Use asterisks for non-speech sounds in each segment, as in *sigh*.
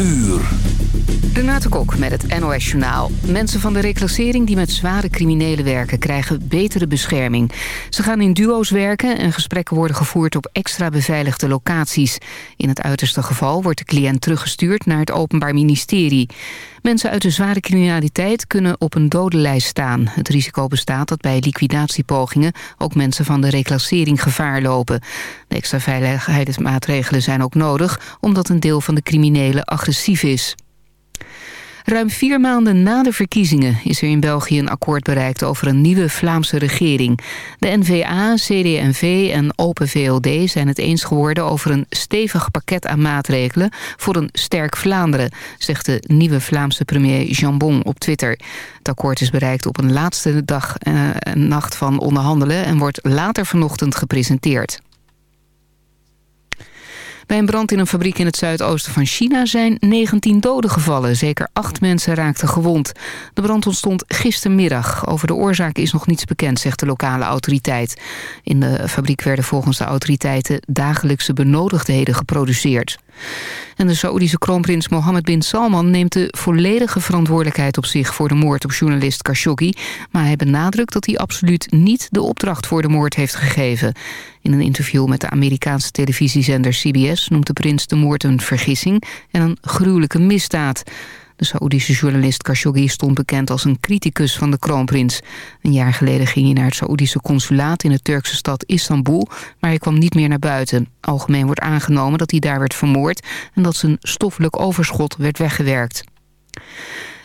uur. Renate Kok met het NOS Journaal. Mensen van de reclassering die met zware criminelen werken... krijgen betere bescherming. Ze gaan in duo's werken en gesprekken worden gevoerd... op extra beveiligde locaties. In het uiterste geval wordt de cliënt teruggestuurd... naar het Openbaar Ministerie. Mensen uit de zware criminaliteit kunnen op een dodenlijst staan. Het risico bestaat dat bij liquidatiepogingen... ook mensen van de reclassering gevaar lopen. Extra veiligheidsmaatregelen zijn ook nodig... omdat een deel van de criminelen agressief is. Ruim vier maanden na de verkiezingen is er in België een akkoord bereikt over een nieuwe Vlaamse regering. De N-VA, CD&V en Open VLD zijn het eens geworden over een stevig pakket aan maatregelen voor een sterk Vlaanderen, zegt de nieuwe Vlaamse premier Jambon op Twitter. Het akkoord is bereikt op een laatste dag en eh, nacht van onderhandelen en wordt later vanochtend gepresenteerd. Bij een brand in een fabriek in het zuidoosten van China zijn 19 doden gevallen. Zeker acht mensen raakten gewond. De brand ontstond gistermiddag. Over de oorzaak is nog niets bekend, zegt de lokale autoriteit. In de fabriek werden volgens de autoriteiten dagelijkse benodigdheden geproduceerd. En de Saoedische kroonprins Mohammed bin Salman neemt de volledige verantwoordelijkheid op zich voor de moord op journalist Khashoggi. Maar hij benadrukt dat hij absoluut niet de opdracht voor de moord heeft gegeven. In een interview met de Amerikaanse televisiezender CBS noemt de prins de moord een vergissing en een gruwelijke misdaad. De Saoedische journalist Khashoggi stond bekend als een criticus van de kroonprins. Een jaar geleden ging hij naar het Saoedische consulaat in de Turkse stad Istanbul... maar hij kwam niet meer naar buiten. Algemeen wordt aangenomen dat hij daar werd vermoord... en dat zijn stoffelijk overschot werd weggewerkt.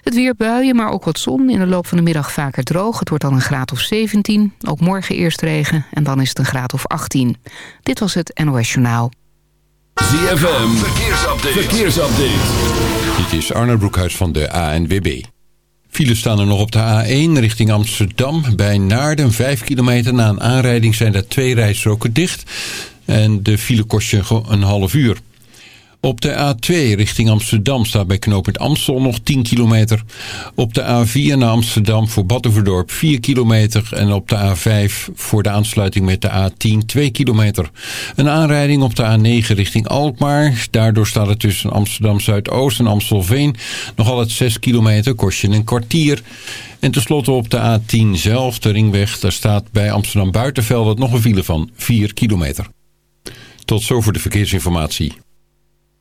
Het weer buien, maar ook wat zon. In de loop van de middag vaker droog. Het wordt dan een graad of 17. Ook morgen eerst regen en dan is het een graad of 18. Dit was het NOS Journaal. ZFM, verkeersupdate. verkeersupdate. Dit is Arnold Broekhuis van de ANWB. Files staan er nog op de A1 richting Amsterdam. Bij Naarden, 5 kilometer na een aanrijding zijn er twee rijstroken dicht. En de file kost je een half uur. Op de A2 richting Amsterdam staat bij knooppunt Amstel nog 10 kilometer. Op de A4 naar Amsterdam voor Battenverdorp 4 kilometer. En op de A5 voor de aansluiting met de A10 2 kilometer. Een aanrijding op de A9 richting Alkmaar. Daardoor staat het tussen Amsterdam Zuidoost en Amstelveen nog altijd 6 kilometer. Kost je een kwartier. En tenslotte op de A10 zelf, de ringweg, daar staat bij Amsterdam Buitenveld nog een file van 4 kilometer. Tot zover de verkeersinformatie.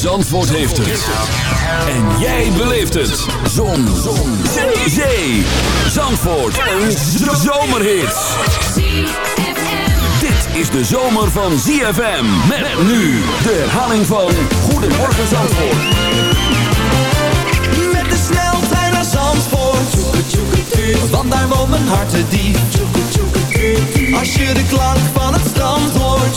Zandvoort heeft het. En jij beleeft het. Zon. Zon. Zee. Zee. Zandvoort. Een zomerhit. Dit is de zomer van ZFM. Met nu de herhaling van Goedemorgen Zandvoort. Met de sneltrein naar Zandvoort. Want daar woont mijn hart te diep. Als je de klank van het strand hoort.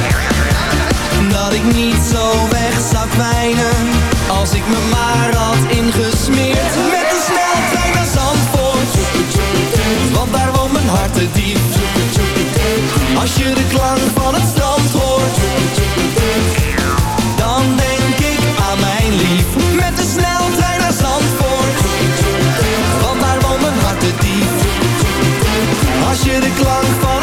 Dat ik niet zo weg zou kwijnen Als ik me maar had ingesmeerd. Met een sneltrein naar Zandvoort. Want daar woont mijn hart te diep Als je de klank van het strand hoort. Dan denk ik aan mijn lief. Met de sneltrein naar Zandvoort. Want daar woont mijn hart te diep Als je de klank van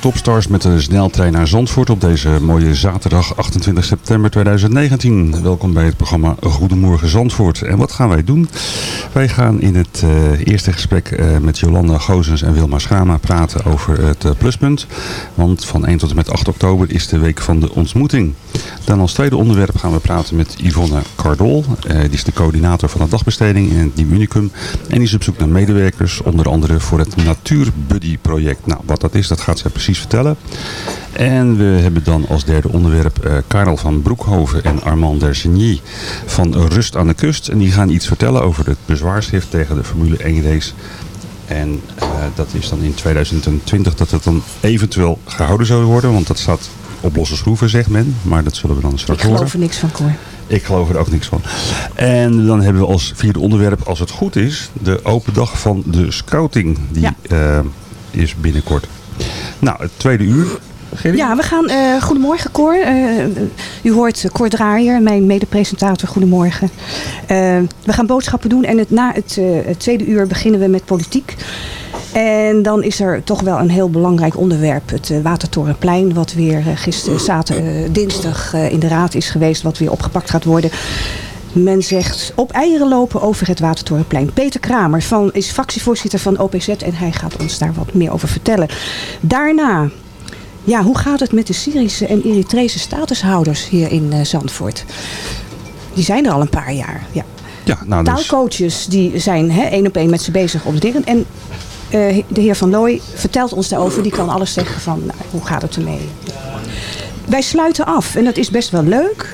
Topstars met de sneltrein naar Zandvoort op deze mooie zaterdag 28 september 2019. Welkom bij het programma Goedemorgen Zandvoort. En wat gaan wij doen? Wij gaan in het eh, eerste gesprek eh, met Jolanda Gozens en Wilma Schama praten over het eh, pluspunt. Want van 1 tot en met 8 oktober is de week van de ontmoeting. Dan als tweede onderwerp gaan we praten met Yvonne Cardol. Die is de coördinator van de dagbesteding in het Nieuw Unicum. En die is op zoek naar medewerkers, onder andere voor het Natuurbuddy project. Nou, wat dat is, dat gaat zij precies vertellen. En we hebben dan als derde onderwerp eh, Karel van Broekhoven en Armand Dersigny van Rust aan de Kust. En die gaan iets vertellen over het bezwaarschrift tegen de Formule 1 race. En eh, dat is dan in 2020 dat het dan eventueel gehouden zou worden. Want dat staat op losse schroeven, zegt men. Maar dat zullen we dan Ik straks geloof horen. er niks van, Cor. Ik geloof er ook niks van. En dan hebben we als vierde onderwerp, als het goed is, de open dag van de scouting. Die Ja. eh, is binnenkort. Nou, het tweede uur. Gerry? Ja, we gaan... eh, goedemorgen, Cor. Eh, u hoort eh, Cor Draaier, mijn medepresentator. Goedemorgen. We gaan boodschappen doen en het, na het, eh, het tweede uur beginnen we met politiek. En dan is er toch wel een heel belangrijk onderwerp. Het Watertorenplein, wat weer gisteren, zaterdag, dinsdag in de raad is geweest. Wat weer opgepakt gaat worden. Men zegt op eieren lopen over het Watertorenplein. Peter Kramer van, is fractievoorzitter van OPZ en hij gaat ons daar wat meer over vertellen. Daarna, ja, hoe gaat het met de Syrische en Eritrese statushouders hier in eh, Zandvoort? Die zijn er al een paar jaar. Ja. Ja, nou dus, Taalcoaches die zijn hè, één op één met ze bezig op de dingen. En eh, de heer Van Looy vertelt ons daarover. Die kan alles zeggen van nou, hoe gaat het ermee. Wij sluiten af en dat is best wel leuk.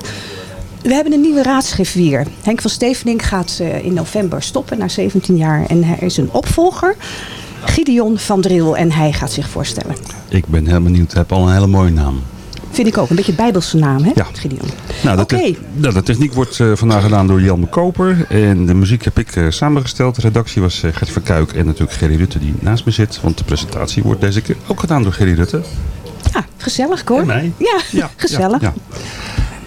We hebben een nieuwe raadschrift weer. Henk van Stevening gaat eh, in november stoppen na 17 jaar. En hij is een opvolger. Gideon van Dril en hij gaat zich voorstellen. ik ben heel benieuwd. Hij heeft al een hele mooie naam. Vind ik ook. Een beetje bijbelse naam, hè? Ja. Gideon. Nou, de, nou, de techniek wordt eh, vandaag gedaan door Jan de Koper. En de muziek heb ik eh, samengesteld. De redactie was eh, Gert Verkuik en natuurlijk Gerry Rutte die naast me zit. Want de presentatie wordt deze keer ook gedaan door Gerry Rutte. Ja, gezellig hoor. En mij. Ja, *laughs* gezellig. Ja, ja.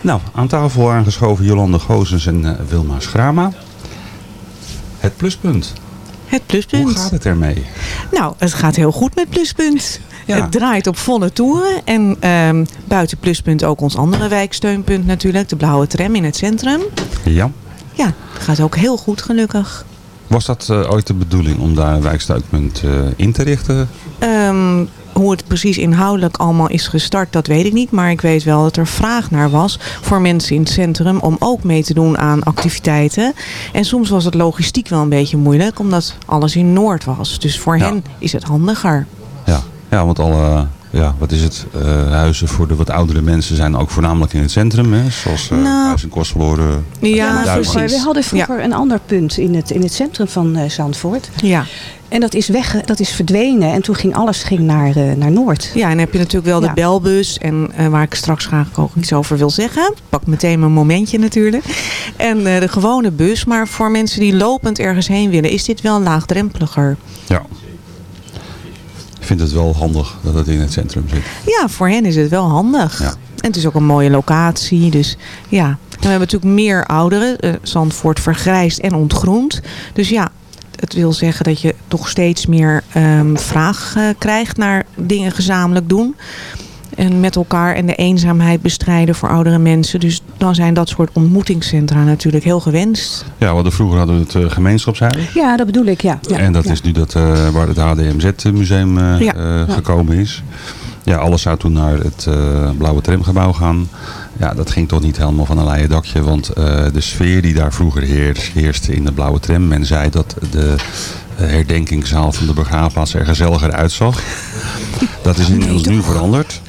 Nou, aan tafel aangeschoven Jolande Gozens en eh, Wilma Schrama. Het pluspunt. Het pluspunt. Hoe gaat het ermee? Nou, het gaat heel goed met pluspunt. Ja. Het draait op volle toeren. En ehm, buiten pluspunt ook ons andere wijksteunpunt natuurlijk. De blauwe tram in het centrum. Ja. ja, gaat ook heel goed gelukkig. Was dat eh, ooit de bedoeling om daar een wijkstuitpunt eh, in te richten? Ehm, hoe het precies inhoudelijk allemaal is gestart, dat weet ik niet. Maar ik weet wel dat er vraag naar was voor mensen in het centrum om ook mee te doen aan activiteiten. En soms was het logistiek wel een beetje moeilijk, omdat alles in Noord was. Dus voor Ja. hen is het handiger. Ja, ja want alle ja, wat is het, eh, huizen voor de wat oudere mensen zijn ook voornamelijk in het centrum. Hè? Zoals eh Nou, Huis en Kostverloren. Ja, maar Duimen. vroeger, we hadden vroeger een ander punt in het, in het centrum van eh, Zandvoort. Ja. En dat is, weg, dat is verdwenen. En toen ging alles ging naar, eh, naar Noord. Ja, en dan heb je natuurlijk wel de Ja. belbus. En eh, waar ik straks graag ook iets over wil zeggen. Pak meteen mijn momentje natuurlijk. En eh, de gewone bus. Maar voor mensen die lopend ergens heen willen, is dit wel laagdrempeliger. Ja. Ik vind het wel handig dat het in het centrum zit. Ja, voor hen is het wel handig. Ja. En het is ook een mooie locatie. Dus ja. En we hebben natuurlijk meer ouderen. Zandvoort vergrijst en ontgroent. Dus ja, het wil zeggen dat je toch steeds meer ehm, vraag eh, krijgt naar dingen gezamenlijk doen. En met elkaar en de eenzaamheid bestrijden voor oudere mensen. Dus dan zijn dat soort ontmoetingscentra natuurlijk heel gewenst. Ja, we hadden vroeger hadden we het uh, gemeenschapshuis. Ja, dat bedoel ik, ja. ja en dat ja. is nu dat, eh, waar het HDMZ-museum uh, Ja. uh, gekomen is. Ja, alles zou toen naar het uh, Blauwe Tramgebouw gaan. Ja, dat ging toch niet helemaal van een leien dakje. Want uh, de sfeer die daar vroeger heers, heerste in de Blauwe Tram. Men zei dat de herdenkingszaal van de begraafplaats er gezelliger uitzag. *laughs* Dat is inmiddels nu veranderd.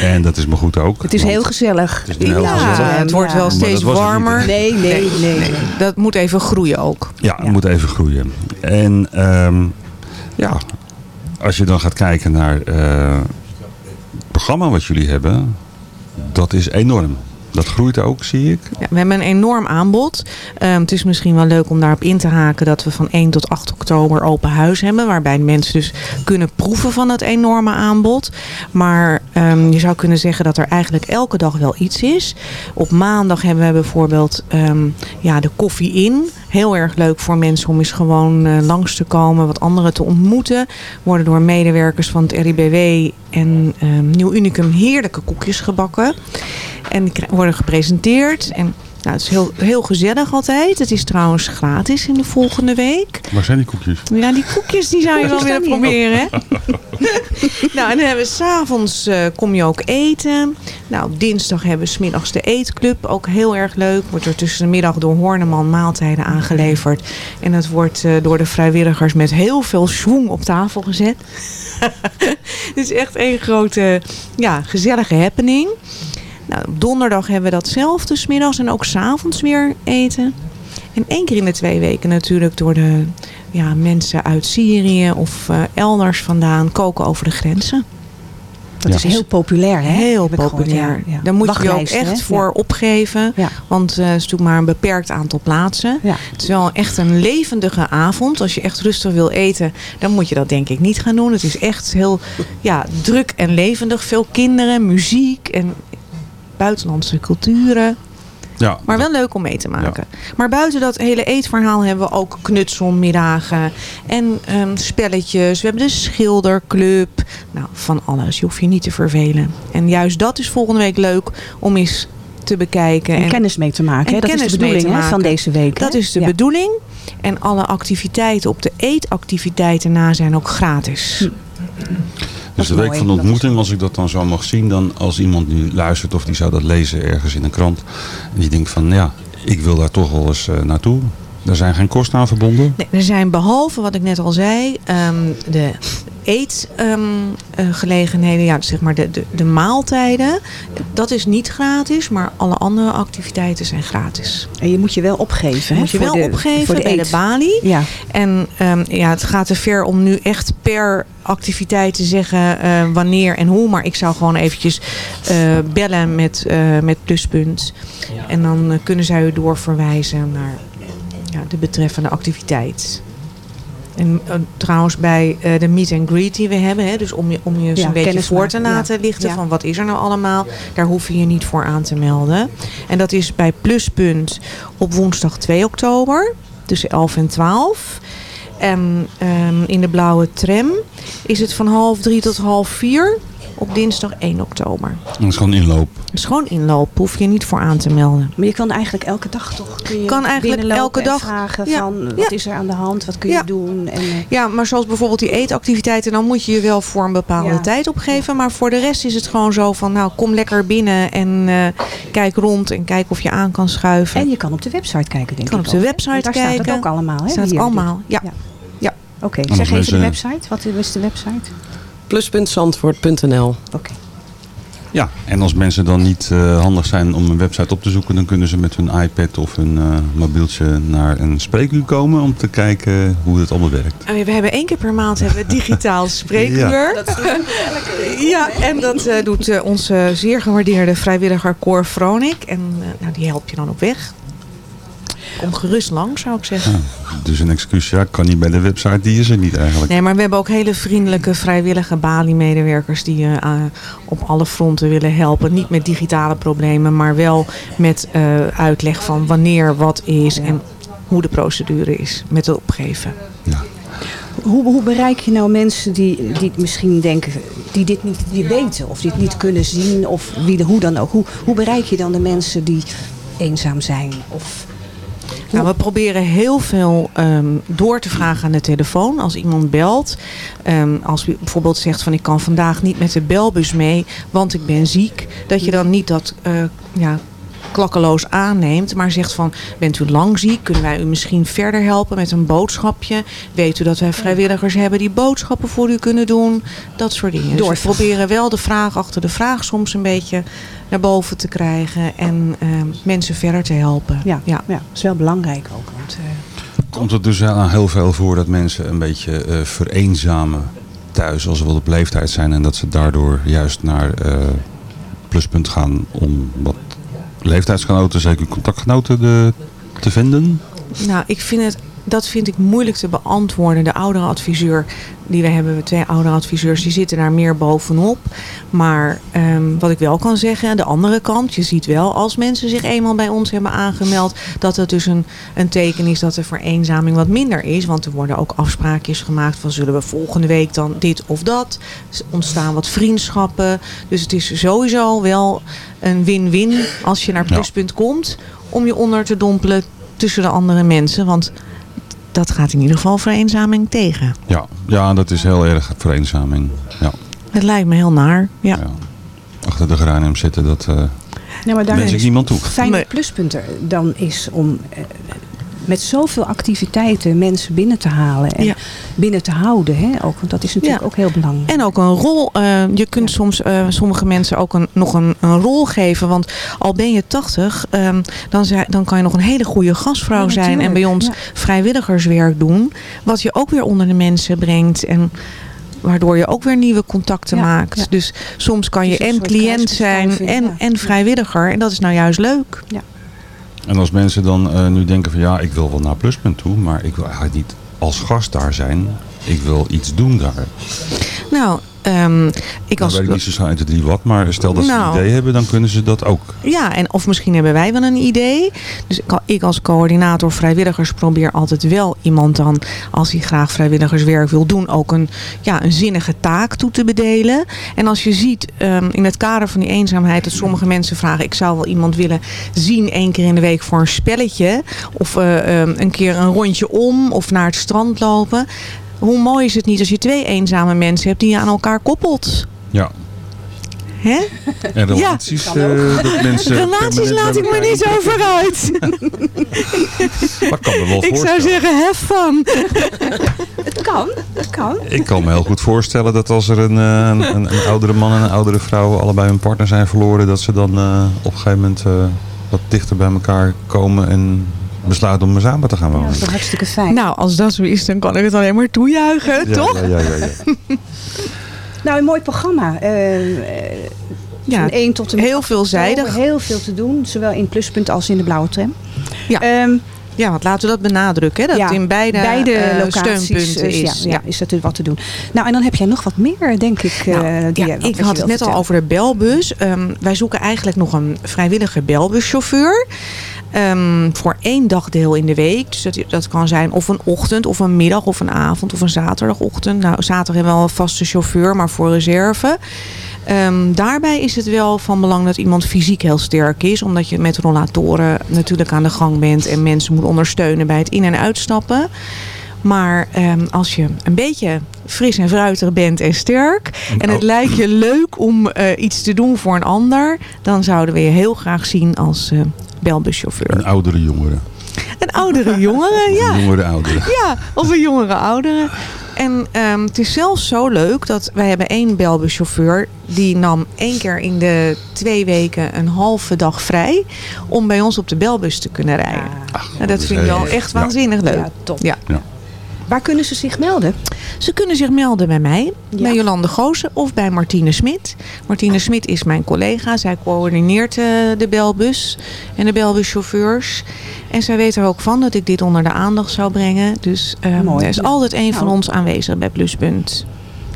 En dat is me goed ook. Het is heel gezellig. Het, is heel ja, gezellig. het wordt wel steeds warmer. Niet, nee, nee, nee, nee, Dat moet even groeien ook. Ja, het ja. moet even groeien. En um, ja, als je dan gaat kijken naar uh, het programma wat jullie hebben, dat is enorm. Dat groeit ook, zie ik. We hebben een enorm aanbod. Um, het is misschien wel leuk om daarop in te haken dat we van 1 tot 8 oktober open huis hebben. Waarbij mensen dus kunnen proeven van het enorme aanbod. Maar um, je zou kunnen zeggen dat er eigenlijk elke dag wel iets is. Op maandag hebben we bijvoorbeeld um, ja, de koffie in. Heel erg leuk voor mensen om eens gewoon uh, langs te komen, wat anderen te ontmoeten. Worden door medewerkers van het RIBW en Nieuw Unicum heerlijke koekjes gebakken. En die worden gepresenteerd. En nou, het is heel, heel gezellig altijd. Het is trouwens gratis in de volgende week. Waar zijn die koekjes? Ja, die koekjes die zou je wel willen proberen. Hè? *laughs* nou, en dan hebben we s'avonds uh, kom je ook eten. Nou, op dinsdag hebben we smiddags de eetclub. Ook heel erg leuk. Wordt er tussen de middag door Horneman maaltijden aangeleverd. En dat wordt uh, door de vrijwilligers met heel veel schwung op tafel gezet. *laughs* Het is echt één grote ja, gezellige happening. Nou, op donderdag hebben we datzelfde smiddags en ook s'avonds weer eten. En één keer in de twee weken natuurlijk door de ja, mensen uit Syrië of uh, elders vandaan koken over de grenzen. Dat ja. is heel populair, hè? Heel populair. Gehoord, ja, ja. Daar moet je je ook echt hè? voor opgeven. Want uh, het is natuurlijk maar een beperkt aantal plaatsen. Het is wel echt een levendige avond. Als je echt rustig wil eten, dan moet je dat denk ik niet gaan doen. Het is echt heel ja, druk en levendig. Veel kinderen, muziek en buitenlandse culturen. Ja, maar wel leuk om mee te maken. Ja. Maar buiten dat hele eetverhaal hebben we ook knutselmiddagen en um, spelletjes. We hebben de schilderclub. Nou, van alles. Je hoeft je niet te vervelen. En juist dat is volgende week leuk om eens te bekijken. En, en kennis mee te maken. En dat is de bedoeling hè, van deze week. Dat hè? is de ja. bedoeling. En alle activiteiten op de eetactiviteiten na zijn ook gratis. Hm. Dus de week van de ontmoeting, als ik dat dan zo mag zien, dan als iemand nu luistert of die zou dat lezen ergens in een krant. En die denkt van ja, ik wil daar toch wel eens uh, naartoe. Er zijn geen kosten aan verbonden? Nee, er zijn behalve wat ik net al zei, um, de eetgelegenheden, um, uh, ja, zeg maar de, de, de, maaltijden. Dat is niet gratis, maar alle andere activiteiten zijn gratis. En je moet je wel opgeven, hè? Moet je wel de, opgeven voor de bij de balie. Ja. En um, ja, het gaat te ver om nu echt per activiteit te zeggen uh, wanneer en hoe. Maar ik zou gewoon eventjes uh, bellen met, uh, met Pluspunt. Ja. En dan kunnen zij u doorverwijzen naar ja, de betreffende activiteit. En uh, trouwens bij uh, de meet and greet die we hebben, hè, dus om je, om je ja, beetje voor te laten ja. lichten ja. van wat is er nou allemaal, daar hoef je je niet voor aan te melden. En dat is bij Pluspunt op woensdag 2 oktober tussen 11 en 12. En um, in de blauwe tram is het van half drie tot half vier. Op dinsdag 1 oktober. Dat is gewoon inloop. Het is gewoon inloop, hoef je niet voor aan te melden. Maar je kan eigenlijk elke dag toch kun je Kan eigenlijk elke dag. vragen Ja, van wat ja. is er aan de hand, wat kun je Ja. doen. En, eh, Ja, maar zoals bijvoorbeeld die eetactiviteiten, dan moet je je wel voor een bepaalde Ja. tijd opgeven. Maar voor de rest is het gewoon zo van, nou kom lekker binnen en eh, kijk rond en kijk of je aan kan schuiven. en je kan op de website kijken, denk Je kan ik op de website Want daar staat kijken. het ook allemaal, hè? Staat je allemaal, ja. Ja. Oké, zeg even de website. Wat is de website? Plus.zandvoort.nl Oké. Ja, en als mensen dan niet eh, handig zijn om een website op te zoeken, dan kunnen ze met hun iPad of hun eh, mobieltje naar een spreekuur komen om te kijken hoe het allemaal werkt. Eh, We hebben één keer per maand hebben we digitaal *laughs* spreekuur. Ja, en dat eh, doet eh, onze zeer gewaardeerde vrijwilliger Cor Vronik. En eh, nou, die helpt je dan op weg. Kom gerust lang, zou ik zeggen. Dus een excuus, ja, kan niet bij de website, die is er niet eigenlijk. Nee, maar we hebben ook hele vriendelijke vrijwillige Bali-medewerkers die je eh, op alle fronten willen helpen. Niet met digitale problemen, maar wel met eh, uitleg van wanneer wat is en hoe de procedure is met het opgeven. Hoe, hoe bereik je nou mensen die, die misschien denken, die dit niet die weten of dit niet kunnen zien of wie de, hoe dan ook? Hoe, hoe bereik je dan de mensen die eenzaam zijn? Of, Nou, we proberen heel veel ehm, door te vragen aan de telefoon. Als iemand belt, ehm, als u bijvoorbeeld zegt van ik kan vandaag niet met de belbus mee, want ik ben ziek. Dat je dan niet dat eh, ja, klakkeloos aanneemt, maar zegt van bent u lang ziek? Kunnen wij u misschien verder helpen met een boodschapje? Weet u dat wij vrijwilligers hebben die boodschappen voor u kunnen doen? Dat soort dingen. Dus we proberen wel de vraag achter de vraag soms een beetje naar boven te krijgen en ehm, mensen verder te helpen. ja, ja. ja. dat is wel belangrijk ook. Want, eh, Komt het dus aan heel veel voor dat mensen een beetje eh, vereenzamen thuis als ze wel op leeftijd zijn en dat ze daardoor juist naar eh, pluspunt gaan om wat leeftijdsgenoten, zeker contactgenoten te vinden? Nou, ik vind het, dat vind ik moeilijk te beantwoorden. De oudere adviseur die we hebben, we twee oudere adviseurs, die zitten daar meer bovenop. Maar ehm, wat ik wel kan zeggen, aan de andere kant, je ziet wel als mensen zich eenmaal bij ons hebben aangemeld, dat het dus een, een teken is dat de vereenzaming wat minder is. Want er worden ook afspraakjes gemaakt van zullen we volgende week dan dit of dat. Ontstaan wat vriendschappen. Dus het is sowieso wel een win-win als je naar Ja. pluspunt komt om je onder te dompelen tussen de andere mensen. Want dat gaat in ieder geval vereenzaming tegen. Ja, ja dat is heel erg vereenzaming. Ja, Het lijkt me heel naar. Ja. ja. Achter de geranium zitten, dat eh nou, maar daar wens ik is niemand toe. fijne Nee. pluspunt er dan is om eh, met zoveel activiteiten mensen binnen te halen en Ja. binnen te houden. Hè? Ook, want dat is natuurlijk Ja. ook heel belangrijk. En ook een rol. eh, je kunt soms eh, sommige mensen ook een, nog een, een rol geven. Want al ben je 80, ehm, dan, dan kan je nog een hele goede gastvrouw Ja, zijn. En bij ons Ja. vrijwilligerswerk doen. Wat je ook weer onder de mensen brengt. En waardoor je ook weer nieuwe contacten Ja, maakt. ja. Dus soms kan Het je en cliënt zijn en, ja. en vrijwilliger. En dat is nou juist leuk. En als mensen dan eh, nu denken van ja, ik wil wel naar pluspunt toe, maar ik wil eigenlijk niet als gast daar zijn. Ik wil iets doen daar. Nou, ehm, ik Dan als... weet ik niet zo uit wat, maar stel dat ze Nou. een idee hebben, dan kunnen ze dat ook. Ja, en of misschien hebben wij wel een idee. Dus ik- ik als coördinator vrijwilligers probeer altijd wel iemand dan, als hij graag vrijwilligerswerk wil doen, ook een, ja, een zinnige taak toe te bedelen. En als je ziet ehm, in het kader van die eenzaamheid dat sommige mensen vragen, ik zou wel iemand willen zien één keer in de week voor een spelletje. Of eh, ehm, een keer een rondje om of naar het strand lopen. Hoe mooi is het niet als je twee eenzame mensen hebt die je aan elkaar koppelt? Ja. Hè? En relaties, ook. eh, dat mensen Relaties laat ik me niet over uit. *laughs* Dat kan me wel Ik zou voorstellen. zeggen, have fun. Het kan, het kan. Ik kan me heel goed voorstellen dat als er een, eh, een, een, een oudere man en een oudere vrouw allebei hun partner zijn verloren, dat ze dan eh, op een gegeven moment eh, wat dichter bij elkaar komen en besluiten om samen te gaan Ja, wonen. dat is toch hartstikke fijn. Nou, als dat zo is, dan kan ik het alleen maar toejuichen, Ja, toch? Ja, ja, ja, ja. *laughs* Nou, een mooi programma. Eh, Ja, van 1 tot en met heel veelzijdig. oktober. Heel veel te doen, zowel in Pluspunt als in de Blauwe Tram. Ja. Ehm, Ja, want laten we dat benadrukken, hè, dat ja, in beide, eh, locaties steunpunten is. Ja, ja, is natuurlijk wat te doen. Nou, en dan heb jij nog wat meer, denk ik. eh, Nou, die ja, ik had het net al over de belbus. Ehm, wij zoeken eigenlijk nog een vrijwillige belbuschauffeur. Ehm, voor één dagdeel in de week. Dus dat, dat kan zijn of een ochtend, of een middag, of een avond, of een zaterdagochtend. Nou, zaterdag hebben we wel een vaste chauffeur, maar voor reserve. Ehm, daarbij is het wel van belang dat iemand fysiek heel sterk is. Omdat je met rollatoren natuurlijk aan de gang bent. En mensen moet ondersteunen bij het in- en uitstappen. Maar ehm, als je een beetje fris en fruitig bent en sterk. En het lijkt je leuk om eh, iets te doen voor een ander. Dan zouden we je heel graag zien als eh belbuschauffeur. Een oudere jongere. Een oudere jongere, ja. Een jongere oudere. Ja, of een jongere oudere. En ehm, het is zelfs zo leuk dat wij hebben één belbuschauffeur. Die nam één keer in de twee weken een halve dag vrij. Om bij ons op de belbus te kunnen rijden. Nou, dat is vind ik wel echt ja. waanzinnig leuk. Ja, top. Ja. Waar kunnen ze zich melden? Ze kunnen zich melden bij mij, Ja. bij Jolande Goosen of bij Martine Smit. Martine Smit is mijn collega. Zij coördineert eh, de belbus en de belbuschauffeurs. En zij weet er ook van dat ik dit onder de aandacht zou brengen. Dus Mooi. er is altijd een van Nou. ons aanwezig bij Pluspunt.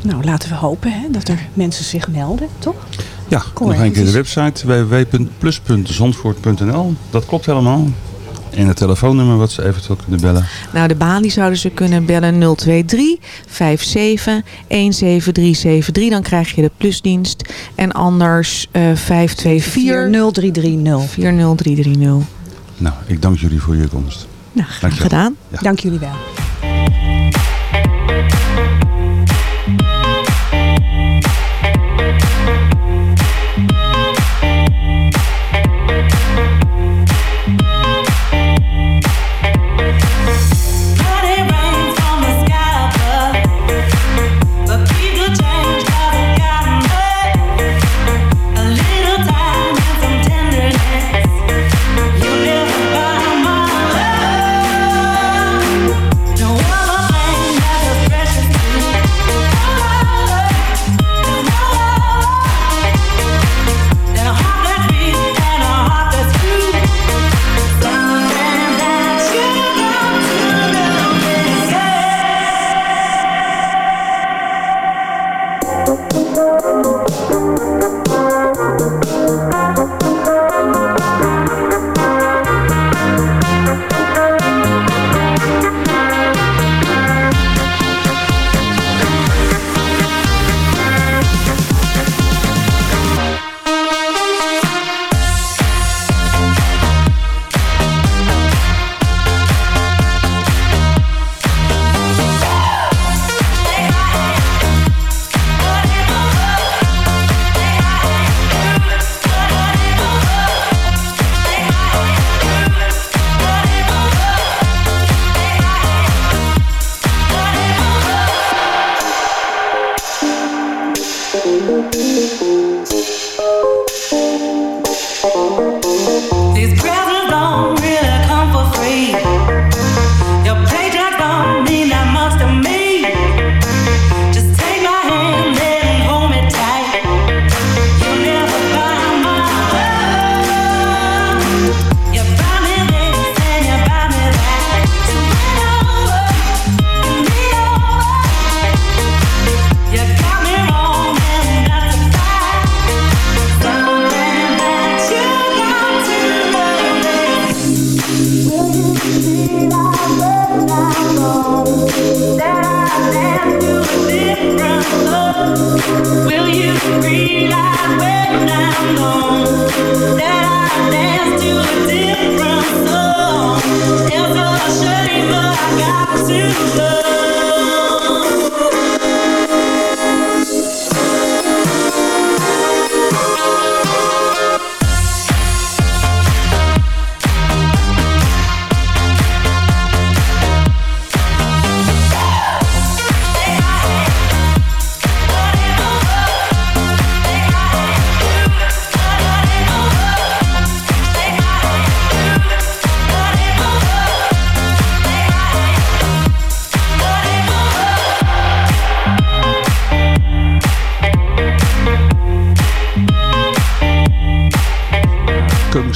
Nou, laten we hopen hè, dat er mensen zich melden, toch? Ja, Kom nog een keer de website www.plus.zandvoort.nl. Dat klopt helemaal. En het telefoonnummer wat ze eventueel kunnen bellen. Nou, de baan die zouden ze kunnen bellen 023 57 17373. Dan krijg je de plusdienst. En anders eh 524 0330. 40330. Nou, ik dank jullie voor je komst. Nou, graag Dankjewel. gedaan. Ja. Dank jullie wel.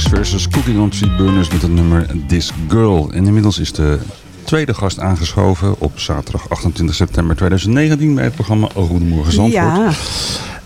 Versus Cooking on Street Burners met het nummer This Girl. En inmiddels is de tweede gast aangeschoven op zaterdag 28 september 2019 bij het programma Goedemorgen Zandvoort. Ja,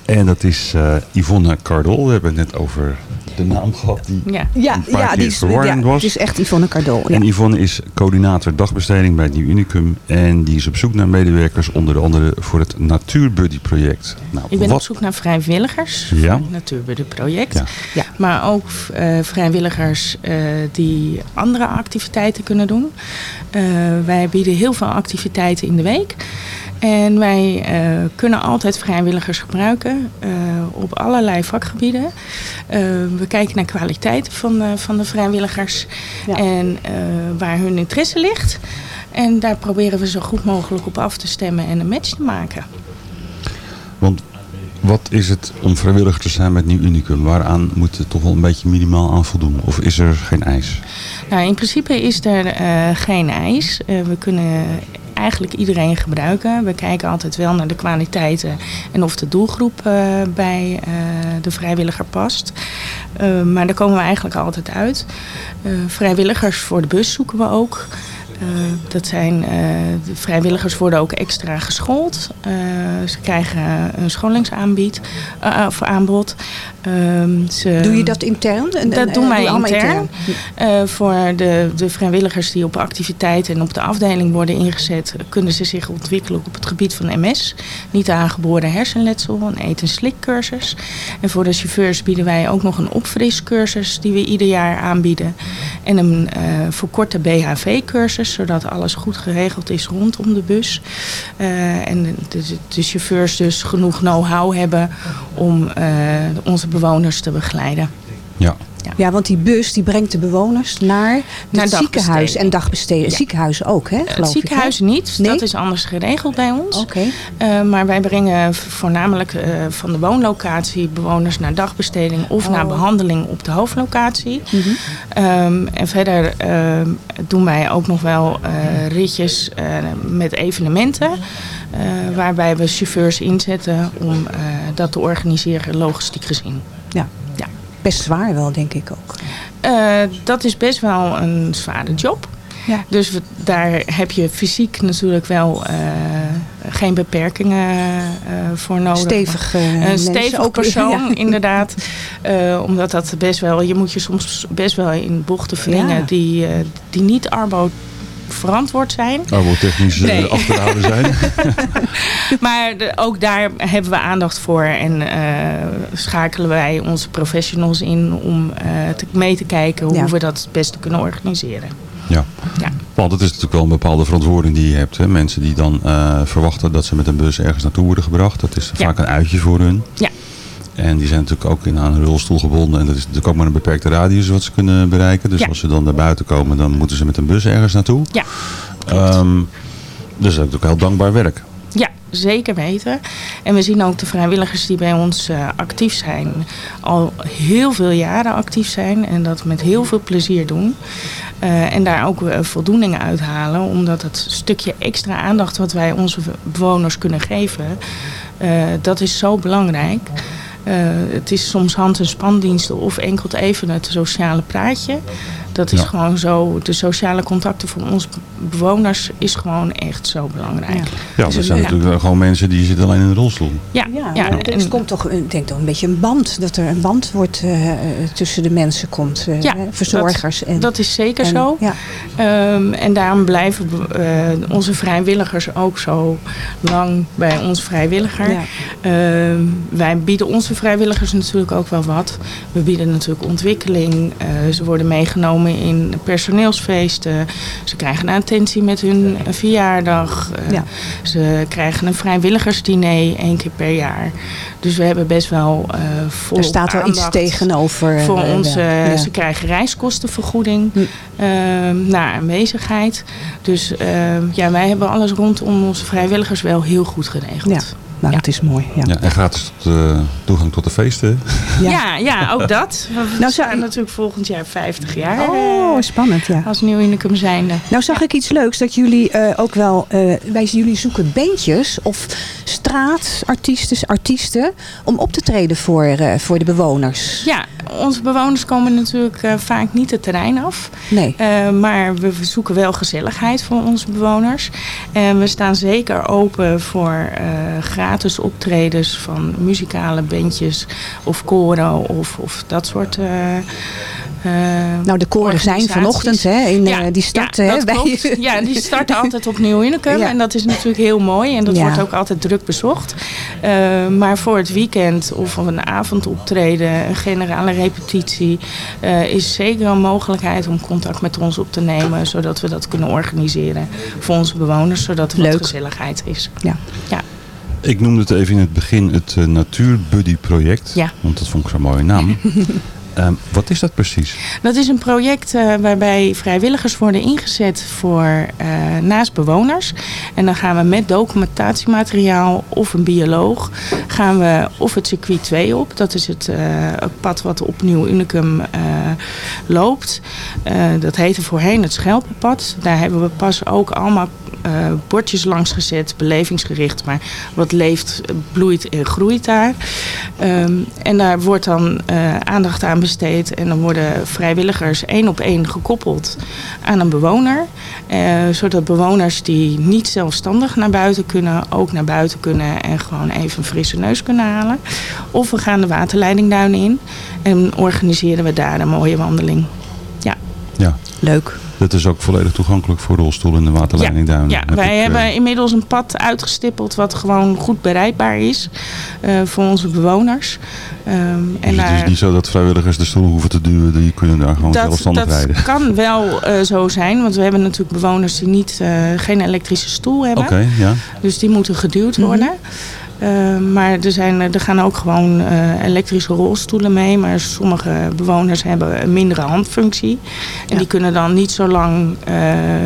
En dat is eh, Yvonne Cardol. We hebben het net over de naam gehad die Ja. Ja, een paar ja, keer die is, verwarrend ja, was. het is echt Yvonne Cardol. Ja. En Yvonne is coördinator dagbesteding bij het Nieuw Unicum. En die is op zoek naar medewerkers, onder andere voor het Natuurbuddy project. Nou, Ik ben wat, op zoek naar vrijwilligers Ja. voor het Natuurbuddy project. Ja. Ja. Maar ook eh, vrijwilligers eh, die andere activiteiten kunnen doen. Eh, wij bieden heel veel activiteiten in de week. En wij eh, kunnen altijd vrijwilligers gebruiken eh, op allerlei vakgebieden. Eh, we kijken naar kwaliteit van, de- van de vrijwilligers Ja. en eh, waar hun interesse ligt. En daar proberen we zo goed mogelijk op af te stemmen en een match te maken. want wat is het om vrijwilliger te zijn met Nieuw Unicum? Waaraan moet het toch wel een beetje minimaal aan voldoen? Of is er geen eis? Nou, in principe is er eh, geen eis. Eh, we kunnen eigenlijk iedereen gebruiken. We kijken altijd wel naar de kwaliteiten en of de doelgroep eh, bij eh, de vrijwilliger past. Eh, maar daar komen we eigenlijk altijd uit. Vrijwilligers voor de bus zoeken we ook. Eh, dat zijn, eh, de vrijwilligers worden ook extra geschoold. Eh, ze krijgen een scholingsaanbied of aanbod. Ehm, ze- Doe je dat intern? En- en- dat doen wij intern. Voor de, de vrijwilligers die op activiteiten en op de afdeling worden ingezet, kunnen ze zich ontwikkelen op het gebied van MS. Niet aangeboren hersenletsel, een eet- en slikcursus. En voor de chauffeurs bieden wij ook nog een opfriscursus die we ieder jaar aanbieden. En een eh, verkorte BHV-cursus, zodat alles goed geregeld is rondom de bus. Eh, en de, de chauffeurs dus genoeg know-how hebben om eh, onze bewoners te begeleiden. Ja. Ja, want die bus die brengt de bewoners naar het Naar ziekenhuis en dagbesteden. Ja. Ziekenhuizen ook, hè? Het Geloof ziekenhuis ik, hè? niet, Nee? dat is anders geregeld bij ons. Oké. Eh, maar wij brengen voornamelijk eh, van de woonlocatie bewoners naar dagbesteding of Oh. naar behandeling op de hoofdlocatie. Mhm. Ehm, en verder ehm, doen wij ook nog wel eh, ritjes eh, met evenementen. eh, waarbij we chauffeurs inzetten om eh, dat te organiseren, logistiek gezien. Ja. Best zwaar wel, denk ik ook. Eh, dat is best wel een zware job. Ja. Dus we- daar heb je fysiek natuurlijk wel eh, geen beperkingen eh, voor nodig. Stevig, een mensen stevig ook, *laughs* persoon, ja. inderdaad. Omdat dat best wel, je moet je soms best wel in bochten wringen Ja. die, die niet arbo verantwoord zijn. Arbotechnisch eh, Nee. af te houden zijn. *laughs* Maar de- ook daar hebben we aandacht voor en eh, schakelen wij onze professionals in om eh, te, mee te kijken hoe Ja. we dat het beste kunnen organiseren. Ja. Ja. Want het is natuurlijk wel een bepaalde verantwoording die je hebt. Hè? Mensen die dan eh, verwachten dat ze met een bus ergens naartoe worden gebracht. Dat is Ja. vaak een uitje voor hun. Ja. En die zijn natuurlijk ook in aan een rolstoel gebonden. En dat is natuurlijk ook maar een beperkte radius wat ze kunnen bereiken. Dus Ja. als ze dan naar buiten komen, dan moeten ze met een bus ergens naartoe. Ja, Ehm, dus dat is natuurlijk heel dankbaar werk. Ja, zeker weten. En we zien ook de vrijwilligers die bij ons eh, actief zijn, al heel veel jaren actief zijn en dat met heel veel plezier doen. Eh, en daar ook eh, voldoening uithalen, omdat het stukje extra aandacht wat wij onze bewoners kunnen geven, dat is zo belangrijk. Eh, het is soms hand- en spandiensten of enkel even het sociale praatje. Dat is Ja. gewoon zo, de sociale contacten van onze bewoners is gewoon echt zo belangrijk. Ja, Dus dat zijn ja. natuurlijk wel gewoon mensen die zitten alleen in een rolstoel. Ja, Ja, er en- komt toch, ik denk toch een beetje een band. Dat er een band wordt eh, tussen de mensen komt. eh, Ja, hè, verzorgers. dat, en, dat is zeker en- zo. Ja. Ehm, en daarom blijven eh, onze vrijwilligers ook zo lang bij ons vrijwilliger. Ja. Ehm, wij bieden onze vrijwilligers natuurlijk ook wel wat. We bieden natuurlijk ontwikkeling. Eh, ze worden meegenomen in personeelsfeesten. Ze krijgen een attentie met hun verjaardag. Eh, Ja. Ze krijgen een vrijwilligersdiner één keer per jaar. Dus we hebben best wel uh, Er staat wel iets tegenover. Voor eh, ons, eh, Ja. ze krijgen reiskostenvergoeding Hm. ehm, naar aanwezigheid. Dus ehm, ja, wij hebben alles rondom onze vrijwilligers wel heel goed geregeld. Ja, nou dat is mooi. Ja. Ja, en gratis tot, eh, toegang tot de feesten. *laughs* Ja. Ja, ja, ook dat. We Nou, zou- natuurlijk volgend jaar 50 jaar Oh, eh, spannend, ja. als nieuw Unicum zijnde. Nou zag ik iets leuks, dat jullie eh, ook wel, eh, wij jullie zoeken bandjes of straatartiesten, artiesten, om op te treden voor, eh, voor de bewoners. Ja, onze bewoners komen natuurlijk eh, vaak niet het terrein af. Nee. Eh, maar we zoeken wel gezelligheid voor onze bewoners. En we staan zeker open voor eh, gratis gratis optredens van muzikale bandjes of koren of, of dat soort... eh, eh, Nou, de koren zijn vanochtend, hè, in, Ja, eh, die starten ja, hè, bij-. Ja, die starten *laughs* altijd op Nieuw Unicum. Ja. En dat is natuurlijk heel mooi. En dat Ja. wordt ook altijd druk bezocht. Maar voor het weekend of een avondoptreden, een generale repetitie... is zeker een mogelijkheid om contact met ons op te nemen. Zodat we dat kunnen organiseren voor onze bewoners. Zodat er Leuk. wat gezelligheid is. Ja. Ja. Ik noemde het even in het begin het eh, Natuurbuddy project. Ja. Want dat vond ik zo'n mooie naam. *laughs* Ehm, wat is dat precies? Dat is een project eh, waarbij vrijwilligers worden ingezet voor eh, naast bewoners. En dan gaan we met documentatiemateriaal of een bioloog gaan we of het circuit 2 op. Dat is het, het pad wat op Nieuw Unicum loopt. Dat heette voorheen het Schelpenpad. Daar hebben we pas ook allemaal eh, bordjes langs gezet, belevingsgericht. Maar wat leeft, bloeit en groeit daar. Ehm, en daar wordt dan eh, aandacht aan besteed. En dan worden vrijwilligers één op één gekoppeld aan een bewoner. Eh, zodat bewoners die niet zelfstandig naar buiten kunnen, ook naar buiten kunnen en gewoon even een frisse neus kunnen halen. Of we gaan de waterleidingduin in en organiseren we daar een mooie wandeling. Ja. Ja. Leuk. Dat is ook volledig toegankelijk voor rolstoelen in de waterleiding. Ja, Heb wij ik, eh, hebben inmiddels een pad uitgestippeld wat gewoon goed bereikbaar is eh, voor onze bewoners. Ehm, en het is niet zo dat vrijwilligers de stoel hoeven te duwen. Die kunnen daar gewoon dat, zelfstandig dat rijden. kan wel eh, zo zijn, want we hebben natuurlijk bewoners die niet, geen elektrische stoel hebben. Oké, ja. Dus die moeten geduwd Mhm. worden. Eh, maar er, zijn, er gaan ook gewoon eh, elektrische rolstoelen mee. Maar sommige bewoners hebben een mindere handfunctie. En die kunnen dan niet zo lang eh,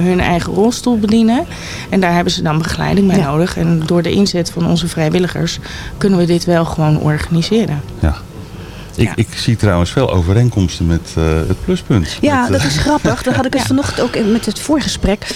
hun eigen rolstoel bedienen. En daar hebben ze dan begeleiding bij Ja. nodig. En door de inzet van onze vrijwilligers kunnen we dit wel gewoon organiseren. ja. Ik, Ja. ik zie trouwens veel overeenkomsten met eh, het pluspunt. Ja, Met, dat eh, is grappig. Daar had ik *laughs* het vanochtend ook in- met het voorgesprek.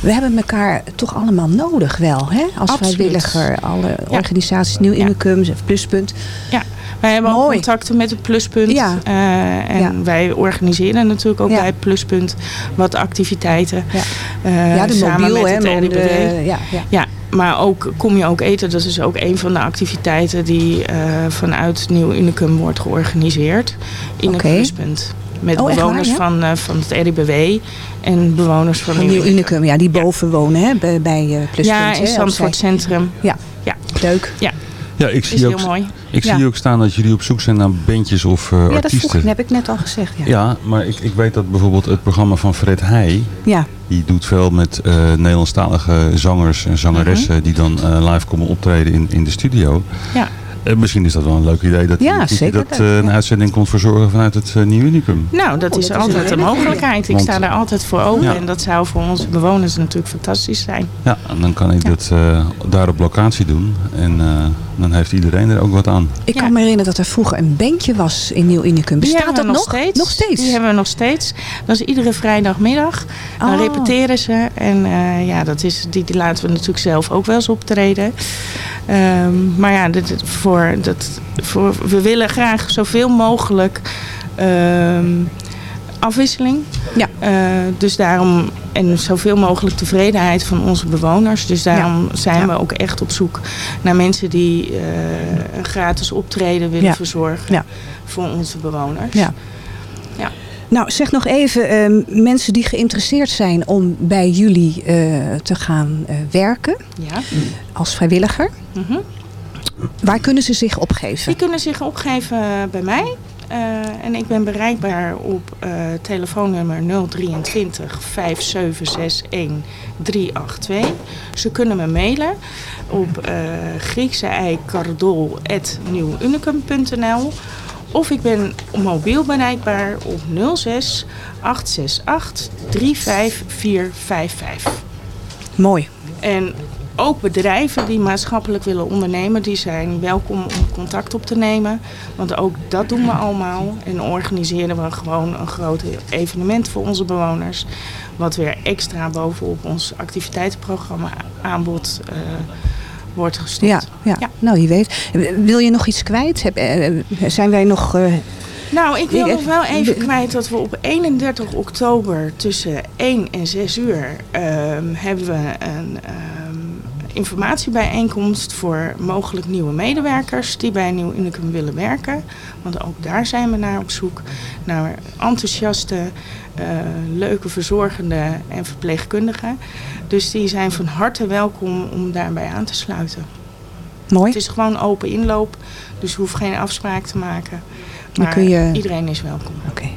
We hebben elkaar toch allemaal nodig wel, hè? Als Absoluut. vrijwilliger. Alle Ja. organisaties, Nieuw Ja. Unicum, Pluspunt. Ja, wij hebben ook contacten met het Pluspunt. Ja. Eh, en Ja. wij organiseren natuurlijk ook Ja. bij het Pluspunt wat activiteiten. Ja. Eh, ja, de samen mobiel, met hè? RIBW. ja, ja. Maar ook kom je ook eten. Dat is ook een van de activiteiten die eh, vanuit Nieuw Unicum wordt georganiseerd in Oké. het pluspunt. Met Oh, echt bewoners waar, ja? van, eh, van het RIBW en bewoners van, Van Nieuw Unicum, ja, die boven wonen, hè? Bij, bij eh, Pluspunt. Ja, in Zandvoort. Centrum. Ja. Ja. Leuk. Ja, ja, ik zie, ook, mooi. ik Ja. zie ook staan dat jullie op zoek zijn naar bandjes of eh, Ja, dat vroeg artiesten. ik, heb ik net al gezegd. Ja. Ja, maar ik, ik weet dat bijvoorbeeld het programma van Fred Heij... Ja. die doet veel met eh Nederlandstalige zangers en zangeressen... Mhm. die dan eh, live komen optreden in, in de studio. Ja. Eh, misschien is dat wel een leuk idee dat, Ja, dat je zeker dat leuk, eh, een ja. uitzending komt verzorgen vanuit het eh, Nieuw Unicum. Nou, dat Oh, is dat is altijd een mogelijkheid. Ik sta daar altijd voor open. Ja. En dat zou voor onze bewoners natuurlijk fantastisch zijn. Ja, en dan kan ik Ja. dat eh, daar op locatie doen. En eh, dan heeft iedereen er ook wat aan. Ik Ja. kan me herinneren dat er vroeger een bandje was in Nieuw Unicum. Die Bestaat dat nog? steeds. Nog steeds? Die hebben we nog steeds. Dat is iedere vrijdagmiddag. Dan Oh. repeteren ze. En eh, ja, dat is, die, die laten we natuurlijk zelf ook wel eens optreden. Ehm, maar ja, dit, voor, dat, voor, we willen graag zoveel mogelijk ehm, afwisseling. Ja. Eh, dus daarom, en zoveel mogelijk tevredenheid van onze bewoners. Dus daarom zijn Ja. we ook echt op zoek naar mensen die eh, een gratis optreden willen Ja. verzorgen voor onze bewoners. Ja. Ja. Nou, zeg nog even, ehm, mensen die geïnteresseerd zijn om bij jullie eh, te gaan werken Ja. als vrijwilliger. Mhm. Waar kunnen ze zich opgeven? Die kunnen zich opgeven bij mij. Eh, en ik ben bereikbaar op eh, telefoonnummer 023 5761 382. Ze kunnen me mailen op eh nieuwunicum.nl of ik ben mobiel bereikbaar op 06 868 35455. Mooi. En ook bedrijven die maatschappelijk willen ondernemen, die zijn welkom om contact op te nemen. Want ook dat doen we allemaal. En organiseren we gewoon een groot evenement voor onze bewoners. Wat weer extra bovenop ons activiteitenprogramma aanbod eh, wordt gestopt. Ja, ja. Ja. nou wie weet. Wil je nog iets kwijt? Heb, eh, zijn wij nog... eh, Nou, ik wil nog wel even kwijt dat we op 31 oktober tussen 1 en 6 uur ehm, hebben we een, informatiebijeenkomst voor mogelijk nieuwe medewerkers die bij Nieuw Unicum willen werken. Want ook daar zijn we naar op zoek. Naar enthousiaste, eh, leuke verzorgende en verpleegkundigen. Dus die zijn van harte welkom om daarbij aan te sluiten. Mooi. Het is gewoon open inloop, dus je hoeft geen afspraak te maken. Maar kun je- iedereen is welkom. Oké.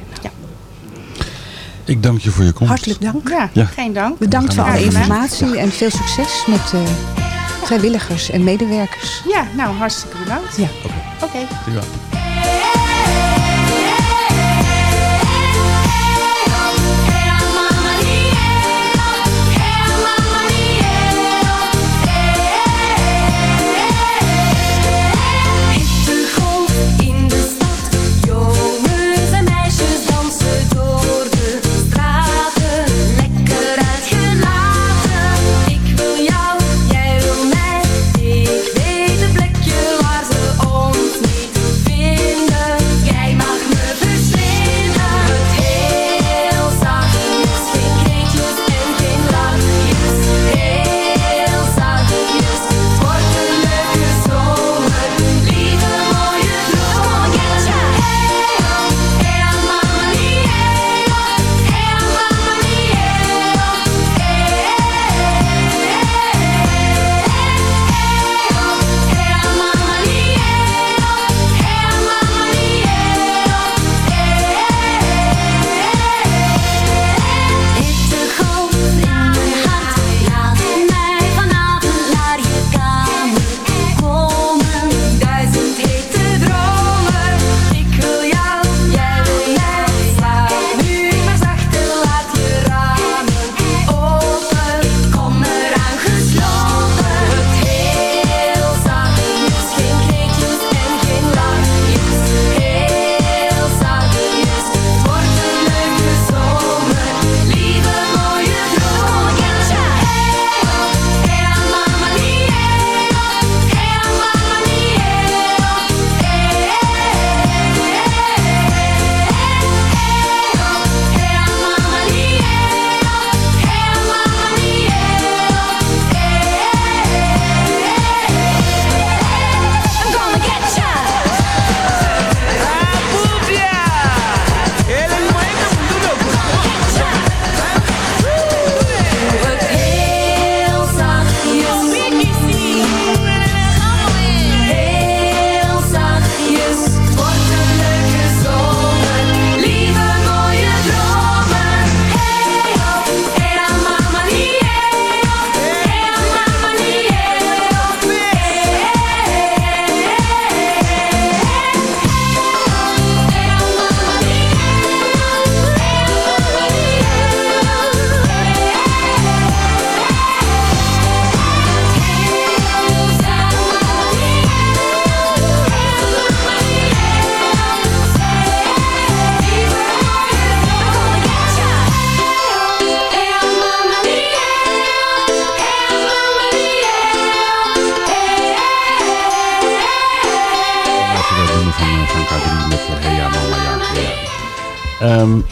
Ik dank je voor je komst. Hartelijk dank. Ja, Ja. geen dank. Bedankt voor alle informatie en veel succes met eh, vrijwilligers en medewerkers. Ja, nou hartstikke bedankt. Ja. Oké. Hittegolf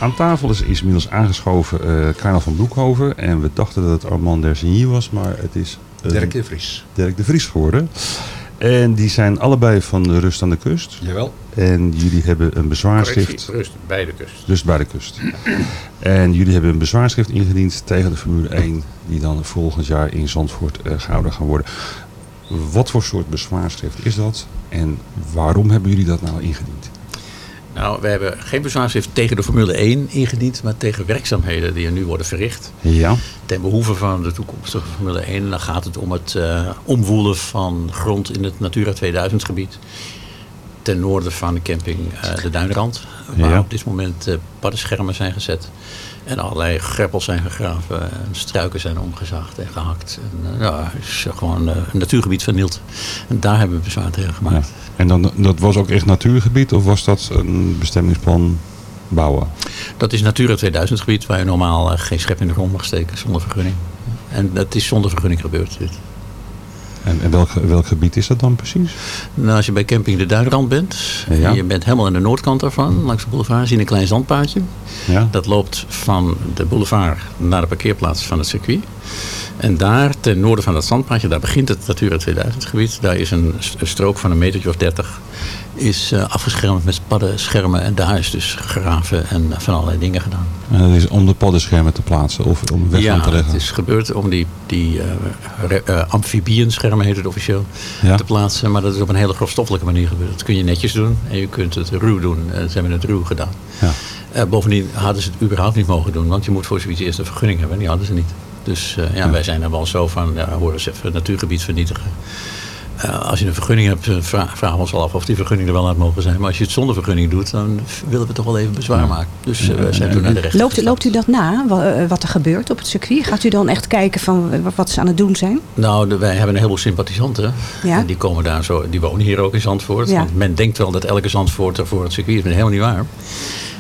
aan tafel is, is inmiddels aangeschoven eh Karel van Broekhoven. En we dachten dat het Armand Dersigny was, maar het is... eh, Dirk de Vries. Dirk de Vries geworden. En die zijn allebei van de Rust aan de Kust. Jawel. En jullie hebben een bezwaarschrift... Correctie, rust bij de kust. Dus bij de kust. En jullie hebben een bezwaarschrift ingediend tegen de Formule 1... die dan volgend jaar in Zandvoort eh, gehouden gaan worden. Wat voor soort bezwaarschrift is dat? En waarom hebben jullie dat nou ingediend? Nou, we hebben geen bezwaarschrift tegen de Formule 1 ingediend, maar tegen werkzaamheden die er nu worden verricht. Ja. Ten behoeve van de toekomstige Formule 1. Dan gaat het om het eh, omwoelen van grond in het Natura 2000 gebied. Ten noorden van de camping eh, de Duinrand. Waar Ja. op dit moment eh paddenschermen zijn gezet. En allerlei greppels zijn gegraven. En struiken zijn omgezaagd en gehakt. En, eh, ja, het is gewoon eh, een natuurgebied vernield. En daar hebben we bezwaar tegen gemaakt. En dan, dat was ook echt natuurgebied of was dat een bestemmingsplan bouwen? Dat is Natura 2000 gebied waar je normaal eh, geen schep in de grond mag steken zonder vergunning. En dat is zonder vergunning gebeurd. Dit. En, en welk, welk gebied is dat dan precies? Nou, als je bij camping de Duinrand bent, Ja. en je bent helemaal aan de noordkant daarvan, langs de boulevard, zie je een klein zandpaadje. Ja. Dat loopt van de boulevard naar de parkeerplaats van het circuit. En daar, ten noorden van dat zandpaadje, daar begint het Natura 2000 gebied. Daar is een, st- een strook van een metertje of dertig. Is eh, afgeschermd met padden, schermen. En daar is dus graven en van allerlei dingen gedaan. En dat is om de paddenschermen te plaatsen of om weg aan ja, te leggen? het is gebeurd om die, die eh eh, amfibienschermen, heet het officieel, Ja. te plaatsen. Maar dat is op een hele grofstoffelijke manier gebeurd. Dat kun je netjes doen en je kunt het ruw doen. En ze hebben het ruw gedaan. Ja. Eh, bovendien hadden ze het überhaupt niet mogen doen. Want je moet voor zoiets eerst een vergunning hebben. En die hadden ze niet. Dus eh, ja, Ja. wij zijn er wel zo van, ja, hoor eens even het natuurgebied vernietigen. Eh, als je een vergunning hebt, eh, vra- vragen we ons al af of die vergunning er wel uit mogen zijn. Maar als je het zonder vergunning doet, dan willen we toch wel even bezwaar maken. Dus eh, we zijn toen naar de rechter Loopt, loopt u dat na, wa- eh, wat er gebeurt op het circuit? Gaat u dan echt kijken van eh, wat ze aan het doen zijn? Nou, de- wij hebben een heleboel sympathisanten. Ja. En die komen daar zo, die wonen hier ook in Zandvoort. Ja. Want men denkt wel dat elke Zandvoorter voor het circuit is, maar dat is helemaal niet waar.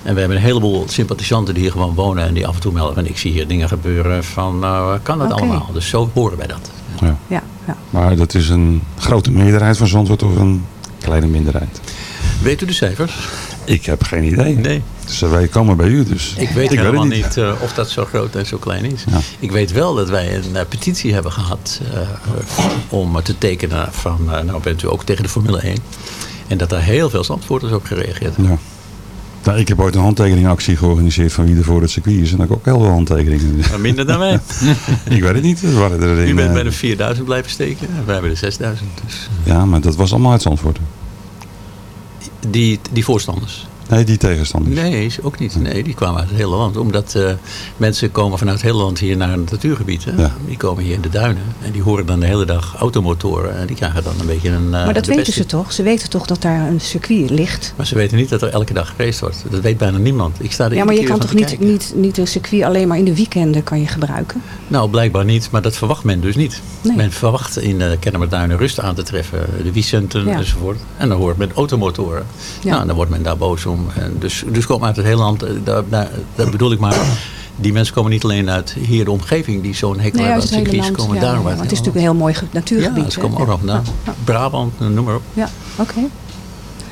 En we hebben een heleboel sympathisanten die hier gewoon wonen en die af en toe melden van ik zie hier dingen gebeuren van nou, kan dat allemaal? Dus zo horen wij dat. Ja. Ja, ja. Maar dat is een grote meerderheid van Zandvoort of een kleine minderheid? Weet u de cijfers? Ik heb geen idee. Nee. Dus eh, wij komen bij u, dus Ik weet helemaal niet, eh, of dat zo groot en zo klein is. Ja. Ik weet wel dat wij een eh, petitie hebben gehad eh, om te tekenen van, eh, nou bent u ook tegen de Formule 1. En dat daar heel veel Zandvoorters op gereageerd hebben. Ja. Nou, ik heb ooit een handtekeningactie georganiseerd van wie er voor het circuit is. En dan heb ik ook heel veel handtekeningen. Maar minder dan wij. *laughs* ik weet het niet. Er waren er U een, bent eh, bij de 4000 blijven steken en wij hebben de 6000. Dus Ja, maar dat was allemaal uit Zandvoort. die, die voorstanders. Nee, die tegenstanders. Nee, ook niet. Nee, die kwamen uit het hele land. Omdat eh, mensen komen vanuit het hele land hier naar het natuurgebied. Hè? Ja. Die komen hier in de duinen. En die horen dan de hele dag automotoren. En die krijgen dan een beetje een... eh, maar dat weten beste- ze toch? Ze weten toch dat daar een circuit ligt? Maar ze weten niet dat er elke dag geraced wordt. Dat weet bijna niemand. Ik sta er Ja, maar je kan toch niet, niet, niet een circuit alleen maar in de weekenden kan je gebruiken? Nou, blijkbaar niet. Maar dat verwacht men dus niet. Nee. Men verwacht in de Kennemerduinen rust aan te treffen. De Wiesenten Ja. enzovoort. En dan hoort men automotoren. Ja. Nou, dan wordt men daar boos om. En dus, dus komen uit het hele land. eh, Daar, daar, daar bedoel ik maar. Die mensen komen niet alleen uit hier de omgeving. Die zo'n hekel Nee, hebben aan circuits. Komen Ja, daarom ja, uit want het is natuurlijk een heel mooi natuurgebied. Ja, ze komen ook nog. Ja, Brabant, noem maar op. Ja, oké.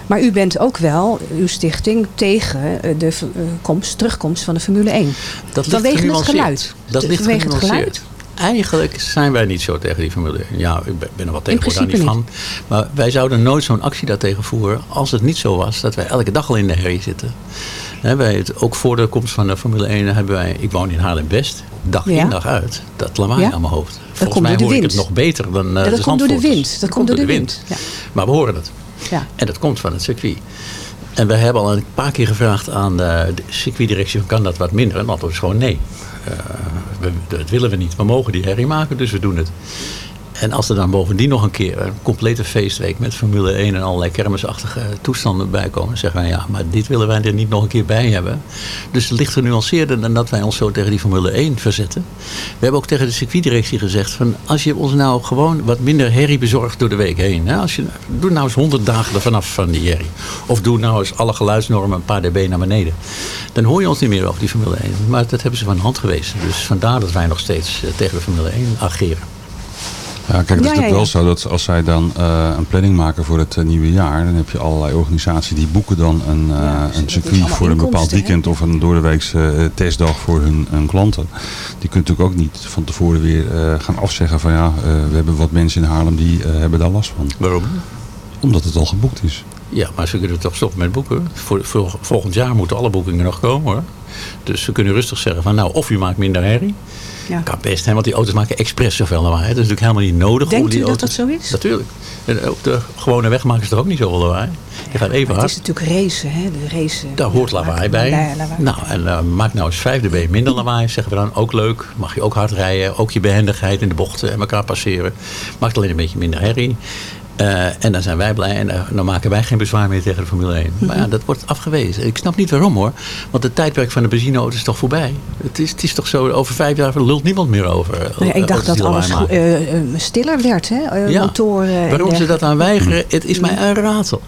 Maar u bent ook wel, uw stichting, tegen eh, de eh, komst, terugkomst van de Formule 1. Dat ligt Vanwege het geluid. Dat ligt Vanwege het genuanceerd. Eigenlijk zijn wij niet zo tegen die Formule 1. Ja, ik ben- er wel tegen, daar niet van. Maar wij zouden nooit zo'n actie daartegen voeren... als het niet zo was dat wij elke dag al in de herrie zitten. Wij het, ook voor de komst van de Formule 1 hebben wij... Ik woon in Haarlem-West, dag Ja. in dag uit. Dat lawaai Ja? aan mijn hoofd. Volgens komt mij hoor ik het nog beter dan eh Ja, dat de komt door de wind. Dat komt door de wind. Ja. Maar we horen het. Ja. En dat komt van het circuit. En we hebben al een paar keer gevraagd aan de, de circuitdirectie... kan dat wat minder? En het antwoord is gewoon nee. Eh, dat willen we niet. We mogen die herrie maken, dus we doen het. En als er dan bovendien nog een keer een complete feestweek... met Formule 1 en allerlei kermisachtige toestanden bij komen... zeggen wij ja, maar dit willen wij er niet nog een keer bij hebben. Dus het ligt genuanceerder dan dat wij ons zo tegen die Formule 1 verzetten. We hebben ook tegen de circuitdirectie gezegd... Van, als je ons nou gewoon wat minder herrie bezorgt door de week heen... Hè, als je, doe nou eens 100 dagen er vanaf van die herrie. Of doe nou eens alle geluidsnormen een paar dB naar beneden. Dan hoor je ons niet meer over die Formule 1. Maar dat hebben ze van hand gewezen. Dus vandaar dat wij nog steeds eh, tegen de Formule 1 ageren. Ja, kijk, het is Ja, ja, natuurlijk ja. wel zo dat als zij dan eh, een planning maken voor het eh, nieuwe jaar, dan heb je allerlei organisaties die boeken dan een, eh, Ja, dus een circuit voor een bepaald hè? weekend of een doordeweekse eh, testdag voor hun, hun klanten. Die kunnen natuurlijk ook niet van tevoren weer eh, gaan afzeggen van ja, eh, we hebben wat mensen in Haarlem die eh, hebben daar last van. Waarom? Omdat het al geboekt is. Ja, maar ze kunnen toch stoppen met boeken. Voor, voor volgend jaar moeten alle boekingen nog komen hoor. Dus ze kunnen rustig zeggen van nou, of u maakt minder herrie. Ja. Kan best, hè, want die auto's maken expres zoveel lawaai. Dat is natuurlijk helemaal niet nodig. Denkt die u dat auto's... dat zo is? Natuurlijk. En op de gewone weg maken ze er ook niet zoveel lawaai. Je gaat even hard. het is natuurlijk racen, hè? De race. Daar hoort lawaai bij. lawaai. Nou, en eh, maak nou eens 5 dB minder lawaai, zeggen we dan. Ook leuk. Mag je ook hard rijden. Ook je behendigheid in de bochten en elkaar passeren. Maakt alleen een beetje minder herrie. Eh, en dan zijn wij blij en eh, dan maken wij geen bezwaar meer tegen de Formule 1. Maar ja, dat wordt afgewezen. Ik snap niet waarom hoor. Want het tijdperk van de benzineauto is toch voorbij. Het is, het is toch zo, over vijf jaar lult niemand meer over. eh, ja, ik dacht auto's dat alles eh, eh, stiller werd, hè? Eh, Ja. Motoren. en Waarom ze dat aan weigeren, het is mij een raadsel.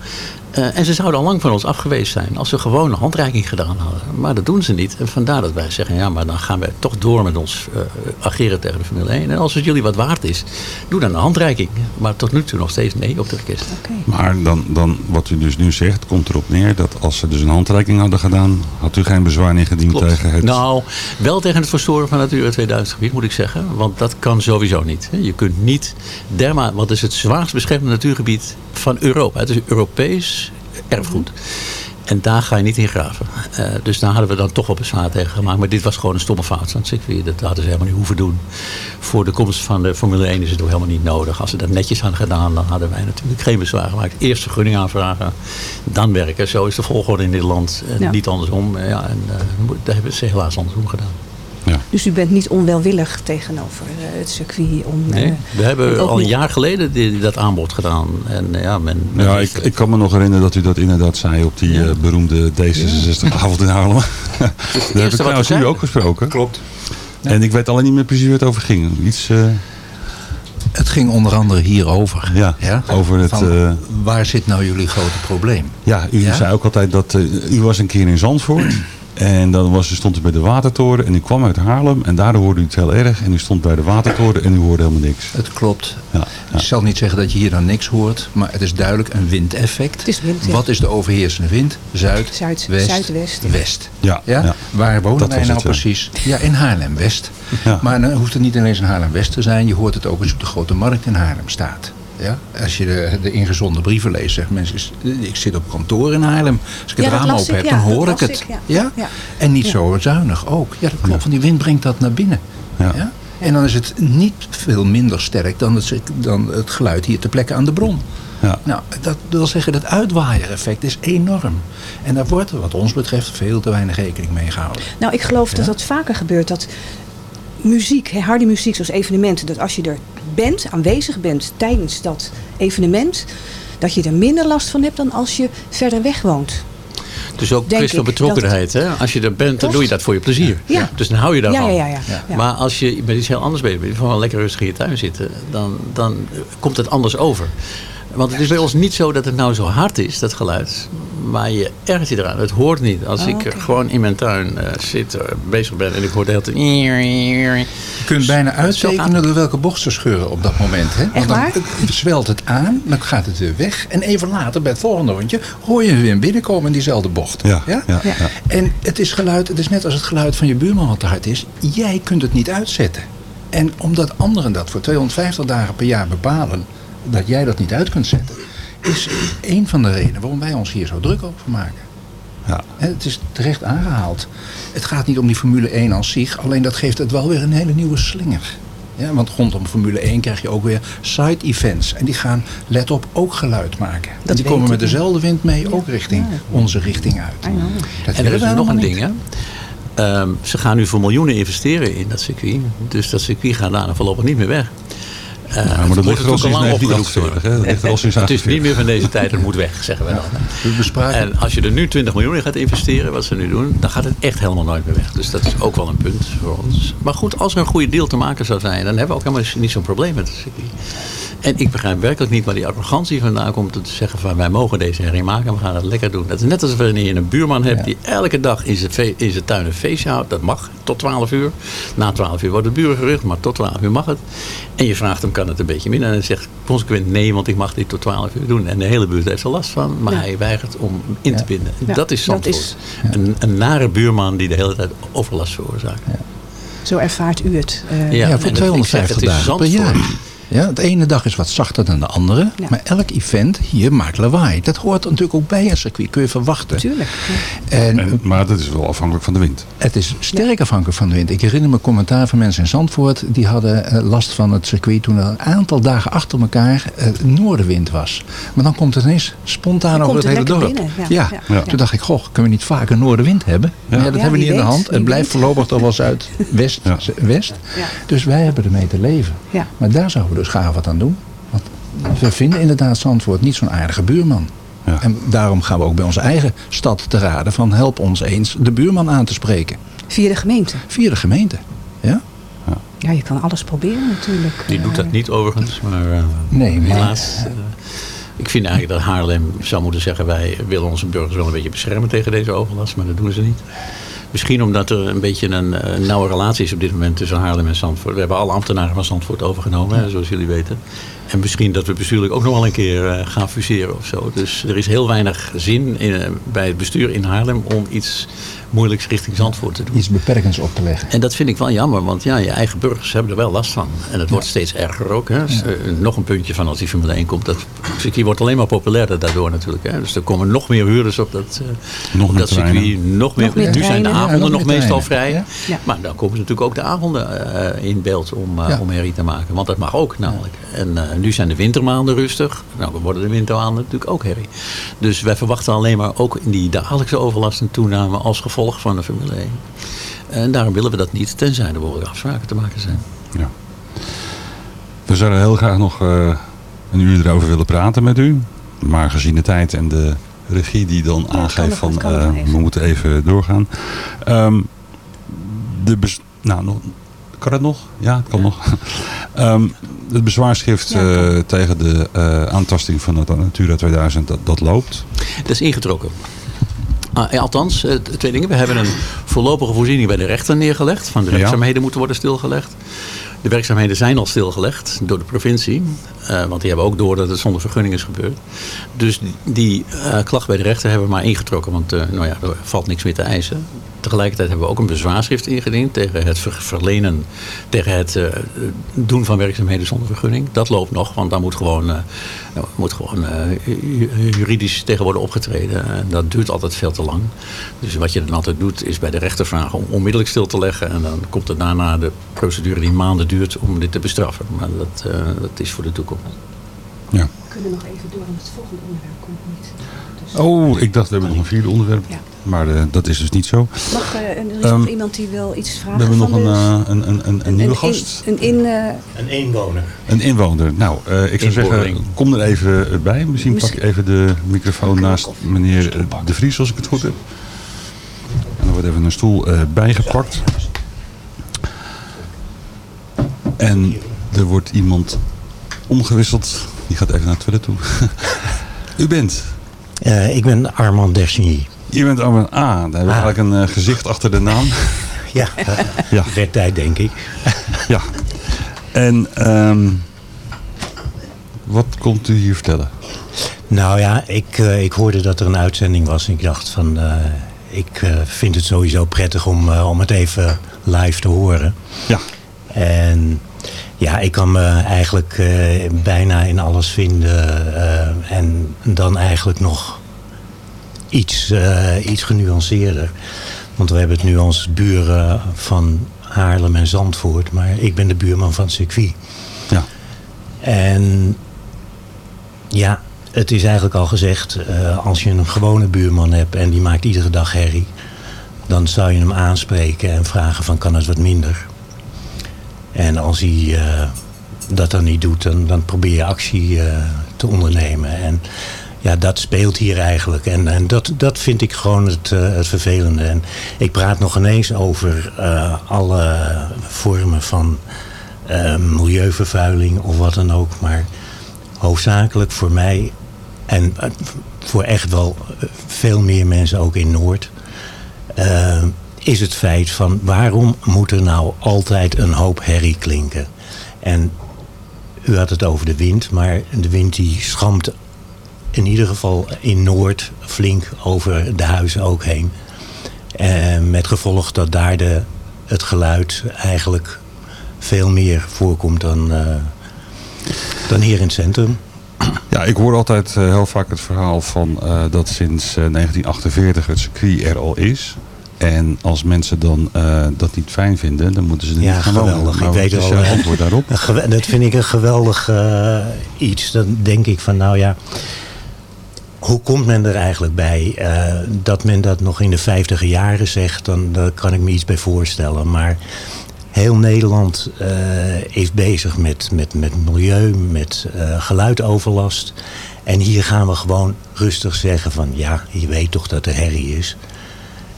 Eh, en ze zouden al lang van ons af geweest zijn als ze gewoon een handreiking gedaan hadden. Maar dat doen ze niet. En vandaar dat wij zeggen, ja, maar dan gaan wij toch door met ons eh, ageren tegen de Formule 1. En als het jullie wat waard is, doe dan een handreiking. Maar tot nu toe nog steeds nee op de request. Maar dan, dan, wat u dus nu zegt, komt erop neer dat als ze dus een handreiking hadden gedaan, had u geen bezwaar ingediend Klopt. tegen het... Nou, wel tegen het verstoren van het Natura 2000 gebied moet ik zeggen. Want dat kan sowieso niet. Je kunt niet dermate, want het is het zwaarst beschermde natuurgebied van Europa. Het is Europees erfgoed. En daar ga je niet in graven. Eh, dus daar hadden we dan toch wel bezwaar tegen gemaakt. Maar dit was gewoon een stomme fout van het circuit. Dat hadden ze helemaal niet hoeven doen. Voor de komst van de Formule 1 is het ook helemaal niet nodig. Als ze dat netjes hadden gedaan, dan hadden wij natuurlijk geen bezwaar gemaakt. Eerst vergunning aanvragen, dan werken. Zo is de volgorde in dit land. En Ja. niet andersom. Ja, en uh, daar hebben ze helaas andersom gedaan. Dus u bent niet onwelwillig tegenover eh, het circuit om... Nee, eh, we hebben al een niet- jaar geleden die- dat aanbod gedaan. En eh, ja, men, men Ja, ik, ik kan me nog herinneren dat u dat inderdaad zei op die eh, beroemde D66-avond in Haarlem. *laughs* Daar heb ik trouwens we u ook gesproken. Klopt. En ik weet alleen niet meer precies waar het over ging. Iets, eh, Het ging onder andere hierover. Ja, over het... Van, eh, waar zit nou jullie grote probleem? ja, u Ja? zei ook altijd dat... u was een keer in Zandvoort. En dan was, stond u bij de Watertoren. En u kwam uit Haarlem. En daardoor hoorde u het heel erg. En u stond bij de Watertoren. En u hoorde helemaal niks. Het klopt. Ja, Ik zal niet zeggen dat je hier dan niks hoort, maar het is duidelijk een windeffect. Het is wind, ja. Wat is de overheersende wind? Zuid, Zuid- west, zuidwest, ja. west. Ja, Ja? ja. Waar wonen Dat wij nou het, precies? Ja, in Haarlem-West. Ja. Maar dan hoeft het niet alleen in Haarlem-West te zijn. Je hoort het ook als je op de Grote Markt in Haarlem staat. Ja? Als je de, de ingezonde brieven leest, zeggen mensen, ik zit op kantoor in Haarlem. Als ik Ja, het dat raam open heb, ja, dan hoor ik het. ik, ja. ja? Ja. En niet zo zuinig ook. Ja, dat klopt, want die wind brengt dat naar binnen. Ja. Ja? En dan is het niet veel minder sterk dan het, dan het geluid hier ter plekke aan de bron. Ja. Nou, dat wil zeggen, dat uitwaaiereffect is enorm. En daar wordt, wat ons betreft, veel te weinig rekening mee gehouden. Nou, ik geloof dat dat vaker gebeurt. Dat muziek, harde muziek zoals evenementen. Dat als je er bent, aanwezig bent tijdens dat evenement. Dat je er minder last van hebt dan als je verder weg woont. Dus ook Denk kwestie van betrokkenheid. Hè? Als je er bent, dan doe je dat voor je plezier. Ja. Dus dan hou je daarvan. Ja. Maar als je met iets heel anders bezig bent, gewoon lekker rustig in je tuin zitten, dan, dan komt het anders over. Want het is bij ons niet zo dat het nou zo hard is, dat geluid. Maar je ergert je eraan. Het hoort niet. Als Oh, ik gewoon in mijn tuin eh, zit, eh, bezig ben en ik hoor de hele tijd... Je kunt bijna uittekenen door welke bocht ze scheuren op dat moment. Hè? Want dan waar? zwelt het aan, dan gaat het weer weg. En even later, bij het volgende rondje, hoor je hem weer binnenkomen in diezelfde bocht. Ja, ja, ja. En het is geluid, het is net als het geluid van je buurman wat te hard is. Jij kunt het niet uitzetten. En omdat anderen dat voor 250 dagen per jaar bepalen, dat jij dat niet uit kunt zetten, is een van de redenen waarom wij ons hier zo druk over maken. Ja. Hè, Het is terecht aangehaald. Het gaat niet om die Formule 1 als zich, alleen dat geeft het wel weer een hele nieuwe slinger. Ja, want rondom Formule 1 krijg je ook weer side events. En die gaan, let op, ook geluid maken. en die komen met dezelfde wind mee, ook richting onze richting uit. Dat En er is nog een ding, hè. Ehm, ze gaan nu voor miljoenen investeren in dat circuit. Dus dat circuit gaat daarna voorlopig niet meer weg. Eh, Ja, maar het dat moet ligt er al natuurlijk sinds lang opgeroepen 1948. worden. hè? Dat ligt er al sinds Het is 48. niet meer van deze tijd, het moet weg, zeggen we dan. En als je er nu 20 miljoen in gaat investeren, wat ze nu doen, dan gaat het echt helemaal nooit meer weg. Dus dat is ook wel een punt voor ons. Maar goed, als er een goede deal te maken zou zijn, dan hebben we ook helemaal niet zo'n probleem met circuit. En ik begrijp werkelijk niet waar die arrogantie vandaan komt om te zeggen van wij mogen deze herrie maken en we gaan het lekker doen. Dat is net als wanneer je een buurman hebt die elke dag in zijn, in zijn tuin een feestje houdt. Dat mag tot 12 uur. Na 12 uur wordt de buren gerucht, maar tot 12 uur mag het. En je vraagt hem kan het een beetje minder en hij zegt consequent nee, want ik mag dit tot 12 uur doen. En de hele buurt heeft er last van, maar Ja. hij weigert om in te binden. Ja, dat is dat Zandvoort. is- Een, een nare buurman die de hele tijd overlast veroorzaakt. Zo ervaart u het. eh, Ja, voor het- 250 ik zeg, het is dagen per jaar. Ja, het ene dag is wat zachter dan de andere. Ja. Maar elk event hier maakt lawaai. Dat hoort natuurlijk ook bij een circuit. Kun je verwachten. Tuurlijk. En En, maar dat is wel afhankelijk van de wind. het is sterk afhankelijk van de wind. Ik herinner me commentaar van mensen in Zandvoort. Die hadden eh, last van het circuit toen er een aantal dagen achter elkaar eh, noordenwind was. Maar dan komt het ineens spontaan Dan over het het hele dorp. binnen, ja. Ja. Ja. Toen dacht ik, goh, kunnen we niet vaker noordenwind hebben? Maar ja, dat Ja, hebben we niet in de hand. Het blijft voorlopig toch wel zuid-west. Ja. West. Ja. Dus wij hebben ermee te leven. Ja. Maar daar zouden we dus graag wat aan doen. Want we vinden inderdaad Zandvoort niet zo'n aardige buurman. Ja. En daarom gaan we ook bij onze eigen stad te raden van help ons eens de buurman aan te spreken. Via de gemeente. Via de gemeente. Ja? Ja, je kan alles proberen natuurlijk. Die doet dat niet overigens, maar eh, Nee, maar- helaas. eh, Ik vind eigenlijk dat Haarlem zou moeten zeggen... wij willen onze burgers wel een beetje beschermen tegen deze overlast. Maar dat doen ze niet. Misschien omdat er een beetje een eh, nauwe relatie is op dit moment tussen Haarlem en Zandvoort. We hebben alle ambtenaren van Zandvoort overgenomen, zoals jullie weten. En misschien dat we bestuurlijk ook nog wel een keer eh, gaan fuseren of zo. Dus er is heel weinig zin in, eh, bij het bestuur in Haarlem om iets moeilijks richting Zandvoort te doen. Iets beperkends op te leggen. En dat vind ik wel jammer, want ja, je eigen burgers hebben er wel last van. En het wordt steeds erger ook. Hè. Dus, eh, nog een puntje van als die Formule 1 komt. Dat circuit wordt alleen maar populairder daardoor natuurlijk. Hè. Dus er komen nog meer huurders op dat, eh, Nog op meer dat circuit. treinen. Nog meer, Nog meer nu zijn de avonden nog meestal vrij. Ja. Maar dan komen natuurlijk ook de avonden eh, in beeld om, Ja. om herrie te maken. Want dat mag ook namelijk. En eh, nu zijn de wintermaanden rustig. Nou, dan worden de wintermaanden natuurlijk ook herrie. Dus wij verwachten alleen maar ook in die dagelijkse overlast een toename als gevolg van de Formule 1. En daarom willen we dat niet, tenzij er behoorlijke afspraken te maken zijn. Ja. We zouden heel graag nog eh, een uur erover willen praten met u. Maar gezien de tijd en de regie die dan aangeeft van eh, we moeten even doorgaan. Ehm, de bes- nou, nog, kan het nog? Ja, het kan nog. *laughs* Ehm, het bezwaarschrift eh, tegen de eh, aantasting van het Natura 2000, dat, dat loopt. Dat is ingetrokken. Ah, ja, althans, eh, t- twee dingen. We hebben een voorlopige voorziening bij de rechter neergelegd. Van de werkzaamheden moeten worden stilgelegd. De werkzaamheden zijn al stilgelegd door de provincie. eh, want die hebben ook door dat het zonder vergunning is gebeurd. Dus die, eh, klacht bij de rechter hebben we maar ingetrokken. Want eh, nou ja, er valt niks meer te eisen. Tegelijkertijd hebben we ook een bezwaarschrift ingediend tegen het ver- verlenen, tegen het doen van werkzaamheden zonder vergunning. Dat loopt nog, want daar moet gewoon, moet gewoon ju- juridisch tegen worden opgetreden. En dat duurt altijd veel te lang. Dus wat je dan altijd doet, is bij de rechter vragen om onmiddellijk stil te leggen. En dan komt er daarna de procedure die maanden duurt om dit te bestraffen. Maar dat, eh, dat is voor de toekomst. Ja. We kunnen nog even door, want het volgende onderwerp komt niet. Dus Oh, ik dacht we hebben nog een vierde onderwerp. Maar eh, dat is dus niet zo. Mag, eh, er is nog iemand die wil iets vragen We hebben nog een, eh, een, een, een, een nieuwe in- gast. Een in... eh, Een inwoner. Een inwoner. Nou, eh, ik zou zeggen, kom er even bij. Misschien pak ik even de microfoon naast meneer De Vries, als ik het goed heb. En dan wordt even een stoel eh, bijgepakt. En er wordt iemand omgewisseld. Die gaat even naar het toilet toe. *laughs* U bent? Eh, ik ben Armand Dersigny. Je bent Armand A. Daar hebben we eigenlijk een eh, gezicht achter de naam. *laughs* Ja, eh, *laughs* Ja. werd tijd denk ik. Ja. En ehm, wat komt u hier vertellen? Nou ja, ik, eh, ik hoorde dat er een uitzending was. En ik dacht van, ik vind het sowieso prettig om, om het even live te horen. Ja. En ja, ik kan me eigenlijk eh, bijna in alles vinden. eh, en dan eigenlijk nog iets, eh, iets genuanceerder. Want we hebben het nu als buren van Haarlem en Zandvoort. Maar ik ben de buurman van het circuit. Ja. En ja, het is eigenlijk al gezegd. als je een gewone buurman hebt en die maakt iedere dag herrie. Dan zou je hem aanspreken en vragen van kan het wat minder. En als hij eh, dat dan niet doet, dan, dan probeer je actie eh, te ondernemen. En ja, dat speelt hier eigenlijk. En, en dat, dat vind ik gewoon het, eh, het vervelende. En ik praat nog ineens over alle vormen van milieuvervuiling of wat dan ook. Maar hoofdzakelijk voor mij en voor echt wel veel meer mensen ook in Noord... is het feit van waarom moet er nou altijd een hoop herrie klinken? En u had het over de wind, maar de wind die schampt in ieder geval in Noord flink over de huizen ook heen. Eh, met gevolg dat daar de, het geluid eigenlijk veel meer voorkomt dan, eh, dan hier in het centrum. Ja, ik hoor altijd eh, heel vaak het verhaal van dat sinds eh, 1948 het circuit er al is. En als mensen dan eh, dat niet fijn vinden, dan moeten ze er Ja, niet gaan geweldig. Nou, ik weet wel. eh, antwoord daarop? Dat vind ik een geweldig eh, iets. Dan denk ik van, nou ja, hoe komt men er eigenlijk bij? Eh, dat men dat nog in de vijftiger jaren zegt, dan daar kan ik me iets bij voorstellen. Maar heel Nederland is bezig met, met, met milieu, met geluidoverlast. En hier gaan we gewoon rustig zeggen van, ja, je weet toch dat er herrie is.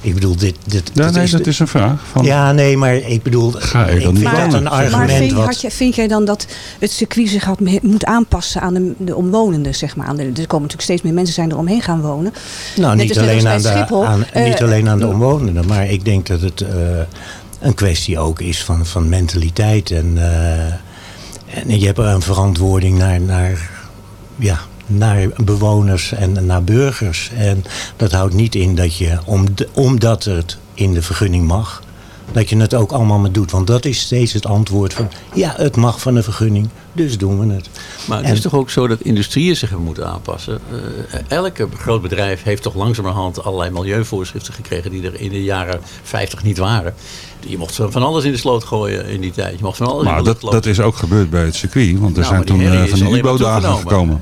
Ik bedoel, dit... dit Ja, nee, dat is een vraag. Van, Ja, nee, maar ik bedoel... Ga je ik dan niet vind dat wonen? een Maar argument Maar vind, wat... had je, vind jij dan dat het circuit zich had, moet aanpassen aan de, de omwonenden, zeg maar? Aan de, er komen natuurlijk steeds meer mensen zijn er omheen gaan wonen. Nou, Net niet alleen, aan de, aan, Eh, niet alleen aan de omwonenden, maar ik denk dat het eh, een kwestie ook is van, van mentaliteit. En, eh, en je hebt een verantwoording naar, naar, ja, naar bewoners en naar burgers. En dat houdt niet in dat je, om omdat het in de vergunning mag, dat je het ook allemaal maar doet. Want dat is steeds het antwoord van, ja, het mag van de vergunning, dus doen we het. Maar het En- is toch ook zo dat industrieën zich hebben moeten aanpassen. Eh, elke groot bedrijf heeft toch langzamerhand allerlei milieuvoorschriften gekregen die er in de jaren 50 niet waren. Je mocht van alles in de sloot gooien in die tijd. Je mocht van alles in Maar de dat, dat is ook gebeurd bij het circuit. Want er Nou, zijn toen eh, van die UBO-dagen toegenomen. gekomen.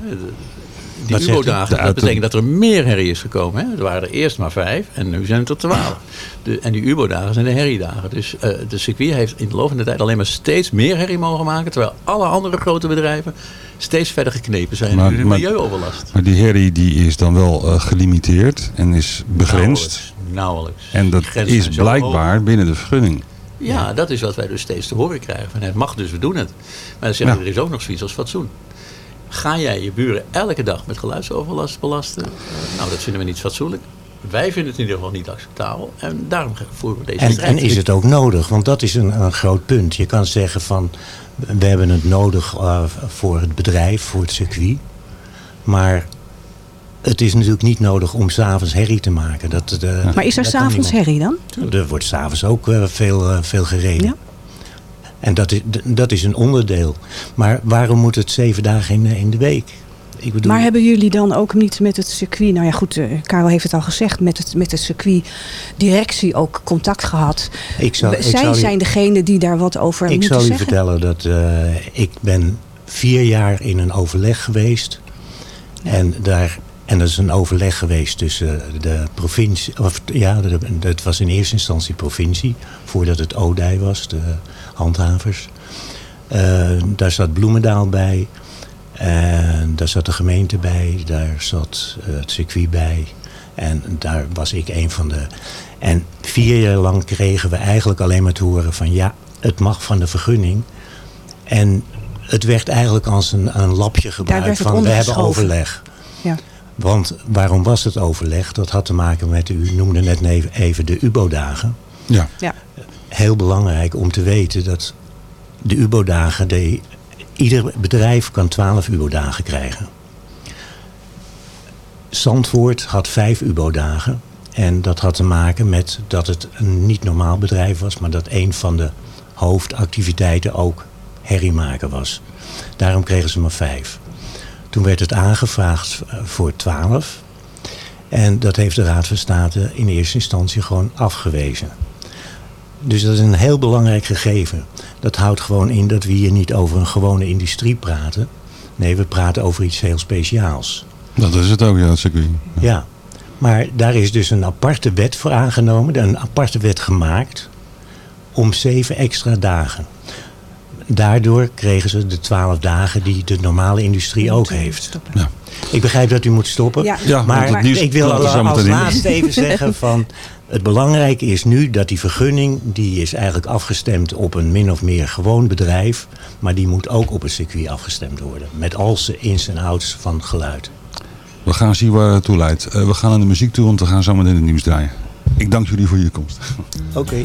Die? UBO-dagen, dat betekent dat er meer herrie is gekomen. Hè? Er waren er eerst maar vijf en nu zijn het er twaalf. De, en die UBO-dagen zijn de herriedagen. Dus eh de circuit heeft in de loop van de tijd alleen maar steeds meer herrie mogen maken. Terwijl alle andere grote bedrijven steeds verder geknepen zijn Maar- in de milieuoverlast. Maar die herrie die is dan wel eh, gelimiteerd en is begrensd. Nauwelijks. En dat is blijkbaar binnen de vergunning. Ja, dat is wat wij dus steeds te horen krijgen. Van het mag, dus we doen het. Maar dan zeggen Ja. er is ook nog zoiets als fatsoen. Ga jij je buren elke dag met geluidsoverlast belasten? Nou, dat vinden we niet fatsoenlijk. Wij vinden het in ieder geval niet acceptabel. En daarom voeren we deze En, strijd. en is het ook nodig? Want dat is een, een groot punt. Je kan zeggen van, we hebben het nodig eh, voor het bedrijf, voor het circuit. Maar het is natuurlijk niet nodig om s'avonds herrie te maken. Dat, eh, Maar is er s'avonds herrie dan? Er wordt s'avonds ook eh, veel, veel gereden. En dat is, dat is een onderdeel. Maar waarom moet het zeven dagen in, in de week? Ik bedoel, Maar hebben jullie dan ook niet met het circuit, nou ja goed, eh, Karel heeft het al gezegd, met het, met het circuit directie ook contact gehad? Ik zou- ik Zij zou u- zijn degene die daar wat over Ik moeten zal u zeggen? vertellen dat eh, ik ben vier jaar in een overleg geweest. En, daar, en dat is een overleg geweest tussen de provincie... Of, ja, het was in eerste instantie provincie. Voordat het ODij was, de handhavers. Eh, daar zat Bloemendaal bij. En daar zat de gemeente bij. Daar zat eh, het circuit bij. En daar was ik een van de... En vier jaar lang kregen we eigenlijk alleen maar te horen van... ja, het mag van de vergunning. En het werd eigenlijk als een, een lapje gebruikt van... we hebben overleg. Ja. Want waarom was het overleg? Dat had te maken met, u noemde net even- de UBO-dagen. Ja. Ja. Heel belangrijk om te weten dat de UBO-dagen... de- Ieder bedrijf kan 12 UBO-dagen krijgen. Zandvoort had vijf UBO-dagen. En dat had te maken met dat het een niet normaal bedrijf was... maar dat een van de hoofdactiviteiten ook herrie maken was. Daarom kregen ze maar vijf. Toen werd het aangevraagd eh, voor 12. En dat heeft de Raad van State in eerste instantie gewoon afgewezen. Dus dat is een heel belangrijk gegeven. Dat houdt gewoon in dat we hier niet over een gewone industrie praten. Nee, we praten over iets heel speciaals. Dat is het ook, ja, het circuit. Ja, maar daar is dus een aparte wet voor aangenomen, een aparte wet gemaakt om zeven extra dagen. Daardoor kregen ze de twaalf dagen die de normale industrie ook heeft. Ja. Ik begrijp dat u moet stoppen, Ja, maar ik wil er als, in. laatste even *laughs* zeggen van... Het belangrijke is nu dat die vergunning, die is eigenlijk afgestemd op een min of meer gewoon bedrijf. Maar die moet ook op het circuit afgestemd worden. Met al zijn ins en outs van geluid. We gaan zien waar het toe leidt. Eh, we gaan naar de muziek toe, want we gaan zo meteen het nieuws draaien. Ik dank jullie voor je komst. Oké.